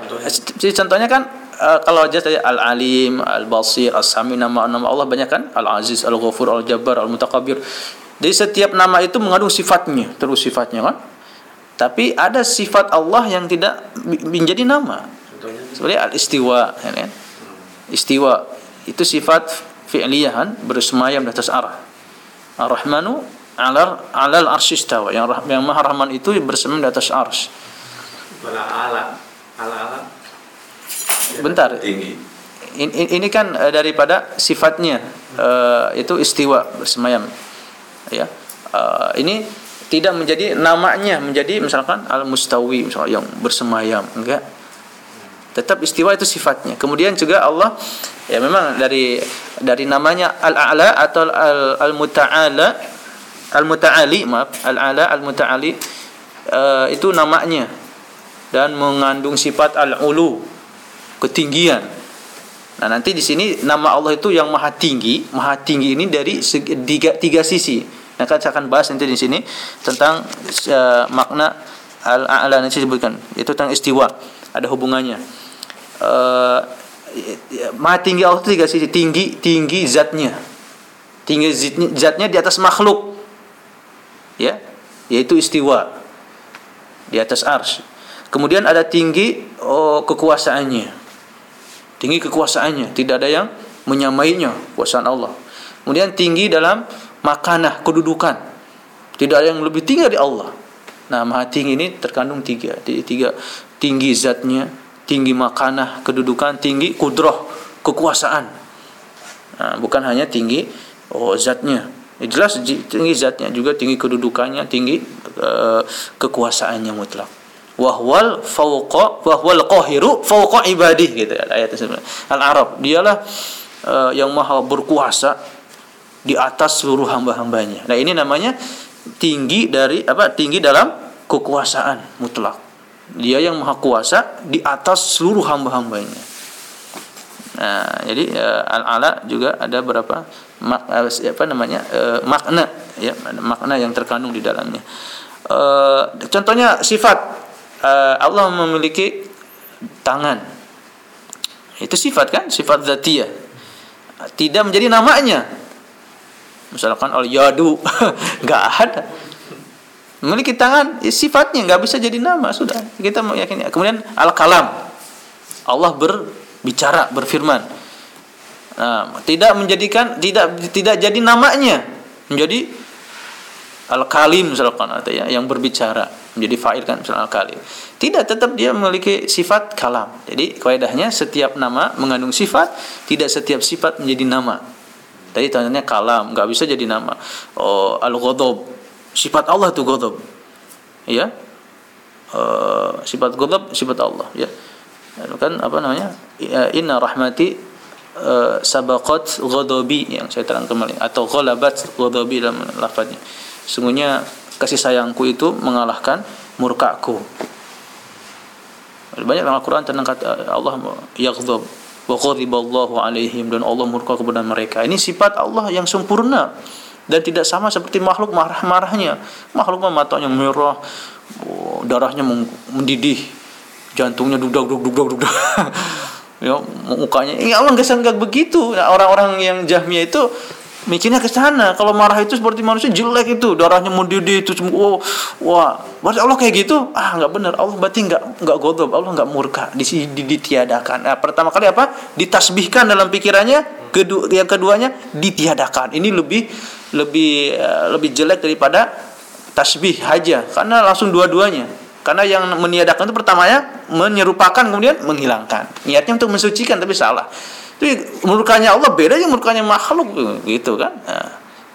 jadi contohnya kan uh, kalau aja tadi Al-Alim, Al-Basir, As-Sami nama-nama Allah banyak kan? Al-Aziz, Al-Ghafur, Al-Jabbar, Al-Mutakabbir. Jadi setiap nama itu mengandung sifatnya, terus sifatnya kan? Tapi ada sifat Allah yang tidak menjadi nama. Seperti al-istiwa, ya kan? Istiwa itu sifat fi'liyah kan? bersemayam di atas arah. Ar-Rahmanu alal alal arsyistawa yang yang maha rahman itu bersemayam di atas ars. Ala ala bentar. Tinggi. Ini, ini kan uh, daripada sifatnya uh, itu istiwa bersemayam. Ya. Uh, ini tidak menjadi namanya menjadi misalkan al mustawi misalnya yang bersemayam enggak. Tetap istiwa itu sifatnya. Kemudian juga Allah ya memang dari dari namanya al a'la atau al al muta'ala Al-Muta'ali, maaf, Al-Ala Al-Muta'ali uh, itu namanya dan mengandung sifat al-ulu, ketinggian. Nah, nanti di sini nama Allah itu yang maha tinggi, maha tinggi ini dari tiga, tiga sisi. Nah, kan saya akan bahas nanti di sini tentang uh, makna al-a'la nanti sebutkan. Itu tentang istiwa, ada hubungannya. Uh, maha tinggi Allah itu tiga sisi, tinggi tinggi zatnya. Tinggi zatnya di atas makhluk ya yaitu istiwa di atas ars kemudian ada tinggi oh, kekuasaannya. Tinggi kekuasaannya tidak ada yang menyamainya kuasaan Allah. Kemudian tinggi dalam makanah kedudukan. Tidak ada yang lebih tinggi dari Allah. Nah maha tinggi ini terkandung tiga. Tiga tinggi zatnya tinggi makanah kedudukan tinggi kudroh kekuasaan. Nah, bukan hanya tinggi oh zatnya Ya, jelas tinggi zatnya juga tinggi kedudukannya tinggi uh, kekuasaannya mutlak. Wahwal fauqa wahwal qahiru fauqa ibadih gitu ayat al arab dialah uh, yang maha berkuasa di atas seluruh hamba-hambanya. Nah ini namanya tinggi dari apa tinggi dalam kekuasaan mutlak. Dia yang maha kuasa di atas seluruh hamba-hambanya. Nah, jadi uh, al-ala juga ada berapa mak, eh, apa namanya? Uh, makna ya, makna yang terkandung di dalamnya. Uh, contohnya sifat uh, Allah memiliki tangan. Itu sifat kan? Sifat zatiyah. Tidak menjadi namanya. Misalkan al-yadu, enggak ada. Memiliki tangan, ya sifatnya nggak bisa jadi nama sudah. Kita mau yakin. Kemudian al-kalam. Allah ber bicara berfirman nah, tidak menjadikan tidak tidak jadi namanya menjadi al kalim misalkan atau ya yang berbicara menjadi fa'il kan misalnya al kalim tidak tetap dia memiliki sifat kalam jadi kaidahnya setiap nama mengandung sifat tidak setiap sifat menjadi nama Tadi tanyanya kalam, nggak bisa jadi nama. Oh, al-ghadab. Sifat Allah itu ghadab. Ya. Uh, sifat ghadab sifat Allah, ya. Kan apa namanya? Ya, inna rahmati uh, sabaqat ghadabi yang saya terang kembali atau ghalabat ghadabi dalam lafaznya. Sungguhnya kasih sayangku itu mengalahkan murkaku. Banyak dalam Al-Qur'an tentang kata Allah yaghdab wa ghadiballahu alaihim dan Allah murka kepada mereka. Ini sifat Allah yang sempurna dan tidak sama seperti makhluk marah-marahnya. Makhluk matanya merah, darahnya mendidih, jantungnya dudak duk dudak dudak. ya, mukanya. Ya Allah enggak begitu. Orang-orang yang Jahmiyah itu mikirnya ke sana. Kalau marah itu seperti manusia jelek itu. Darahnya mendidih itu oh, wah. Berarti Allah kayak gitu? Ah nggak benar. Allah berarti nggak nggak godob Allah nggak murka. Di ditiadakan. Nah, pertama kali apa? Ditasbihkan dalam pikirannya. Kedua yang keduanya ditiadakan. Ini lebih lebih uh, lebih jelek daripada tasbih aja. Karena langsung dua-duanya karena yang meniadakan itu pertamanya menyerupakan kemudian menghilangkan niatnya untuk mensucikan tapi salah itu murkanya Allah beda yang murkanya makhluk gitu kan. Nah,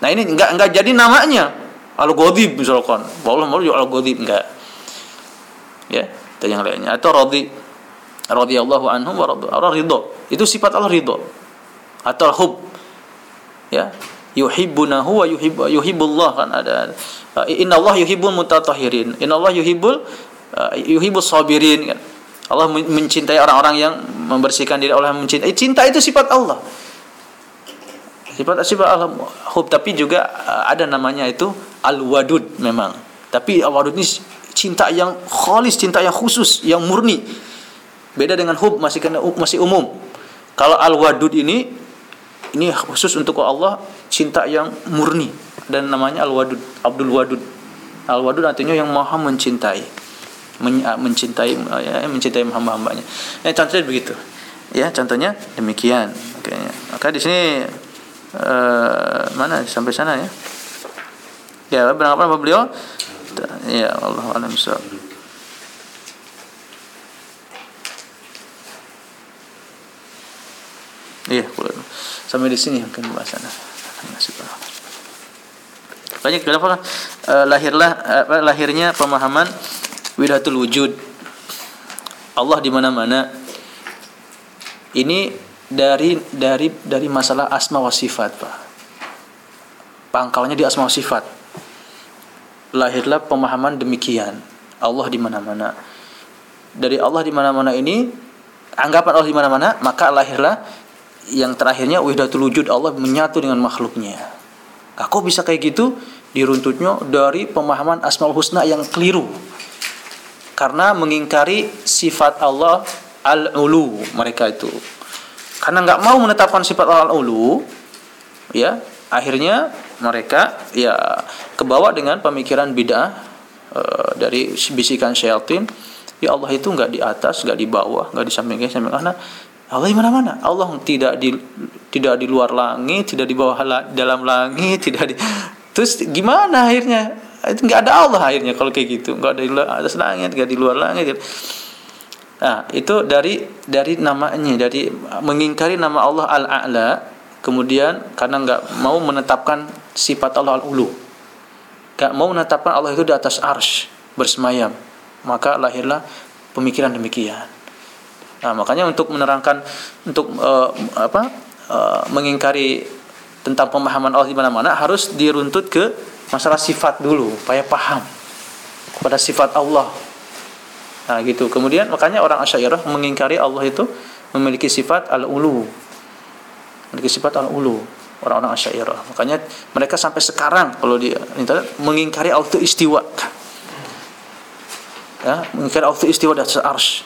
nah ini enggak enggak jadi namanya Al-Ghadib misalkan. Allah mau Al-Ghadib enggak. Ya, itu yang lainnya atau radhi radhiyallahu anhu wa Allah. Itu sifat Allah ridho. Atau hub. Ya, yuhibbunahu wa yuhibbu yuhibbullah kan ada. Innallaha yuhibbul mutatahhirin. Innallaha yuhibbul uh, yuhibbus sabirin kan. Allah mencintai orang-orang yang membersihkan diri. Allah mencintai. Cinta itu sifat Allah. Sifat sifat Allah. Hub tapi juga uh, ada namanya itu al wadud memang. Tapi al wadud ini cinta yang khalis cinta yang khusus yang murni. Beda dengan hub masih kena masih umum. Kalau al wadud ini ini khusus untuk Allah cinta yang murni dan namanya al wadud Abdul Wadud al wadud artinya yang maha mencintai mencintai ya, mencintai hamba-hambanya. Ya, contohnya begitu. Ya, contohnya demikian. Oke. Maka di sini uh, mana sampai sana ya? Ya, berapa apa beliau? Ya, Allah alam Iya, sampai di sini mungkin bahasannya. Banyak kenapa uh, lahirlah uh, lahirnya pemahaman wilayatul wujud. Allah di mana-mana. Ini dari dari dari masalah asma wa sifat Pak. Pangkalnya di asma wa sifat. Lahirlah pemahaman demikian. Allah di mana-mana. Dari Allah di mana-mana ini anggapan Allah di mana-mana maka lahirlah yang terakhirnya wahdatul wujud Allah menyatu dengan makhluknya. Nah, kok bisa kayak gitu? Diruntutnya dari pemahaman asmaul husna yang keliru. Karena mengingkari sifat Allah al-ulu mereka itu. Karena nggak mau menetapkan sifat Allah al-ulu ya akhirnya mereka ya kebawa dengan pemikiran bid'ah e, dari bisikan syaitan ya Allah itu nggak di atas nggak di bawah nggak di samping samping karena Allah di mana-mana. Allah tidak di tidak di luar langit tidak di bawah la, dalam langit tidak di terus gimana akhirnya? Itu nggak ada Allah akhirnya kalau kayak gitu. Nggak ada di atas langit nggak di luar langit. Nah itu dari dari namanya dari mengingkari nama Allah al a'la kemudian karena nggak mau menetapkan sifat Allah al ulu nggak mau menetapkan Allah itu di atas arsh bersemayam. Maka lahirlah pemikiran demikian nah makanya untuk menerangkan untuk uh, apa uh, mengingkari tentang pemahaman Allah di mana-mana harus diruntut ke masalah sifat dulu supaya paham pada sifat Allah. Nah gitu. Kemudian makanya orang asyairah mengingkari Allah itu memiliki sifat al-ulu. Memiliki sifat al-ulu orang-orang asyairah. Makanya mereka sampai sekarang kalau di internet mengingkari itu istiwa ya mengingkari itu istiwa di atas arsh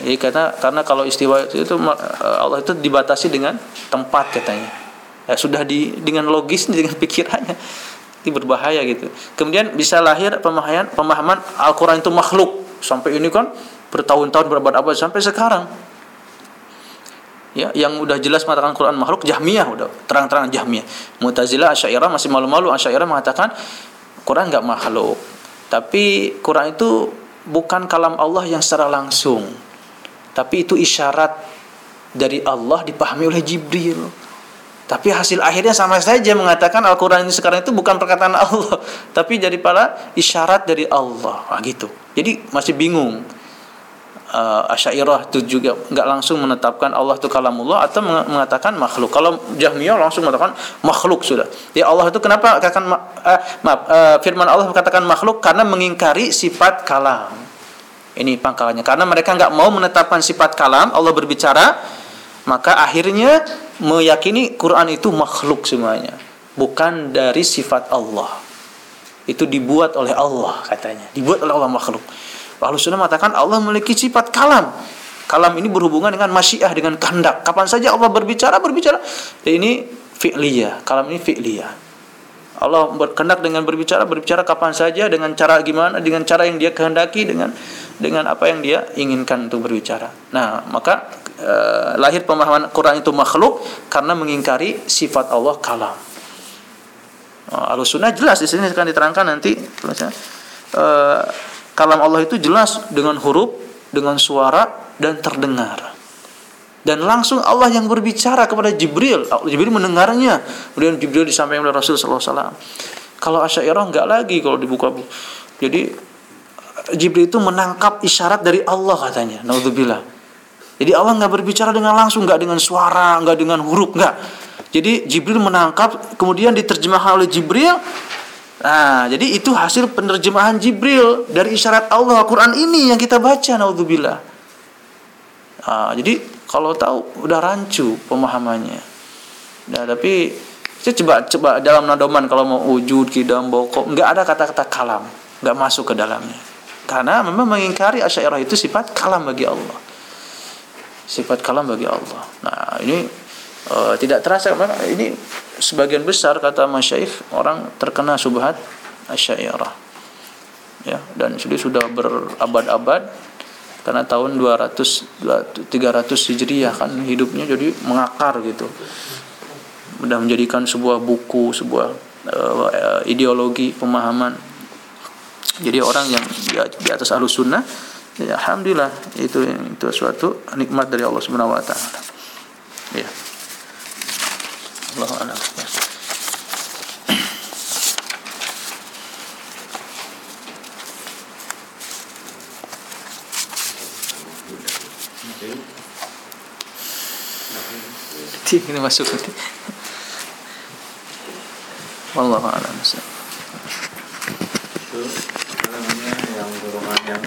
jadi karena karena kalau istiwa itu Allah itu dibatasi dengan tempat katanya. Ya, sudah di dengan logis dengan pikirannya. Itu berbahaya gitu. Kemudian bisa lahir pemahaman pemahaman Al-Quran itu makhluk. Sampai ini kan bertahun-tahun berabad-abad sampai sekarang. Ya yang udah jelas mengatakan Quran makhluk Jahmiyah udah. Terang-terang Jahmiyah. Mu'tazilah Asy'ariyah masih malu-malu Asy'ariyah mengatakan Quran nggak makhluk. Tapi Quran itu bukan kalam Allah yang secara langsung tapi itu isyarat dari Allah dipahami oleh Jibril Tapi hasil akhirnya sama saja mengatakan Al-Quran ini sekarang itu bukan perkataan Allah, tapi jadi para isyarat dari Allah. Nah, gitu. Jadi masih bingung. Uh, Asyairah itu juga nggak langsung menetapkan Allah itu kalamullah atau mengatakan makhluk. Kalau Jahmiyah langsung mengatakan makhluk sudah. Ya Allah itu kenapa katakan uh, maaf uh, firman Allah katakan makhluk karena mengingkari sifat kalam. Ini pangkalannya. Karena mereka nggak mau menetapkan sifat kalam, Allah berbicara, maka akhirnya meyakini Quran itu makhluk semuanya, bukan dari sifat Allah. Itu dibuat oleh Allah katanya, dibuat oleh Allah makhluk. Lalu sudah mengatakan Allah memiliki sifat kalam. Kalam ini berhubungan dengan masyiah, dengan kehendak. Kapan saja Allah berbicara, berbicara. Jadi ini fi'liyah. Kalam ini fi'liyah. Allah berkehendak dengan berbicara, berbicara kapan saja, dengan cara gimana, dengan cara yang dia kehendaki, dengan dengan apa yang dia inginkan untuk berbicara. Nah, maka Eh, lahir pemahaman Quran itu makhluk karena mengingkari sifat Allah kalam. Uh, sunnah jelas di sini akan diterangkan nanti uh, kalam Allah itu jelas dengan huruf, dengan suara dan terdengar. Dan langsung Allah yang berbicara kepada Jibril. Jibril mendengarnya. Kemudian Jibril disampaikan oleh Rasul sallallahu alaihi wasallam. Kalau Asy'ariyah enggak lagi kalau dibuka. Jadi Jibril itu menangkap isyarat dari Allah katanya. Nauzubillah. Jadi Allah nggak berbicara dengan langsung, nggak dengan suara, nggak dengan huruf, nggak. Jadi Jibril menangkap, kemudian diterjemahkan oleh Jibril. Nah, jadi itu hasil penerjemahan Jibril dari isyarat Allah Al-Quran ini yang kita baca, naudzubillah. Nah, jadi kalau tahu udah rancu pemahamannya. Nah, tapi saya coba coba dalam nadoman kalau mau wujud kidam bokok nggak ada kata-kata kalam, nggak masuk ke dalamnya. Karena memang mengingkari asyairah itu sifat kalam bagi Allah sifat kalam bagi Allah. Nah, ini uh, tidak terasa ini sebagian besar kata masyayikh orang terkena subhat asyairah. Ya, dan sudah sudah berabad-abad karena tahun 200 300 Hijriah kan hidupnya jadi mengakar gitu. Sudah menjadikan sebuah buku, sebuah uh, ideologi, pemahaman. Jadi orang yang di atas alus sunnah ya alhamdulillah itu itu suatu nikmat dari Allah Subhanahu wa taala ya Allah a'lam ini masuk nanti. Wallahu a'lam. Itu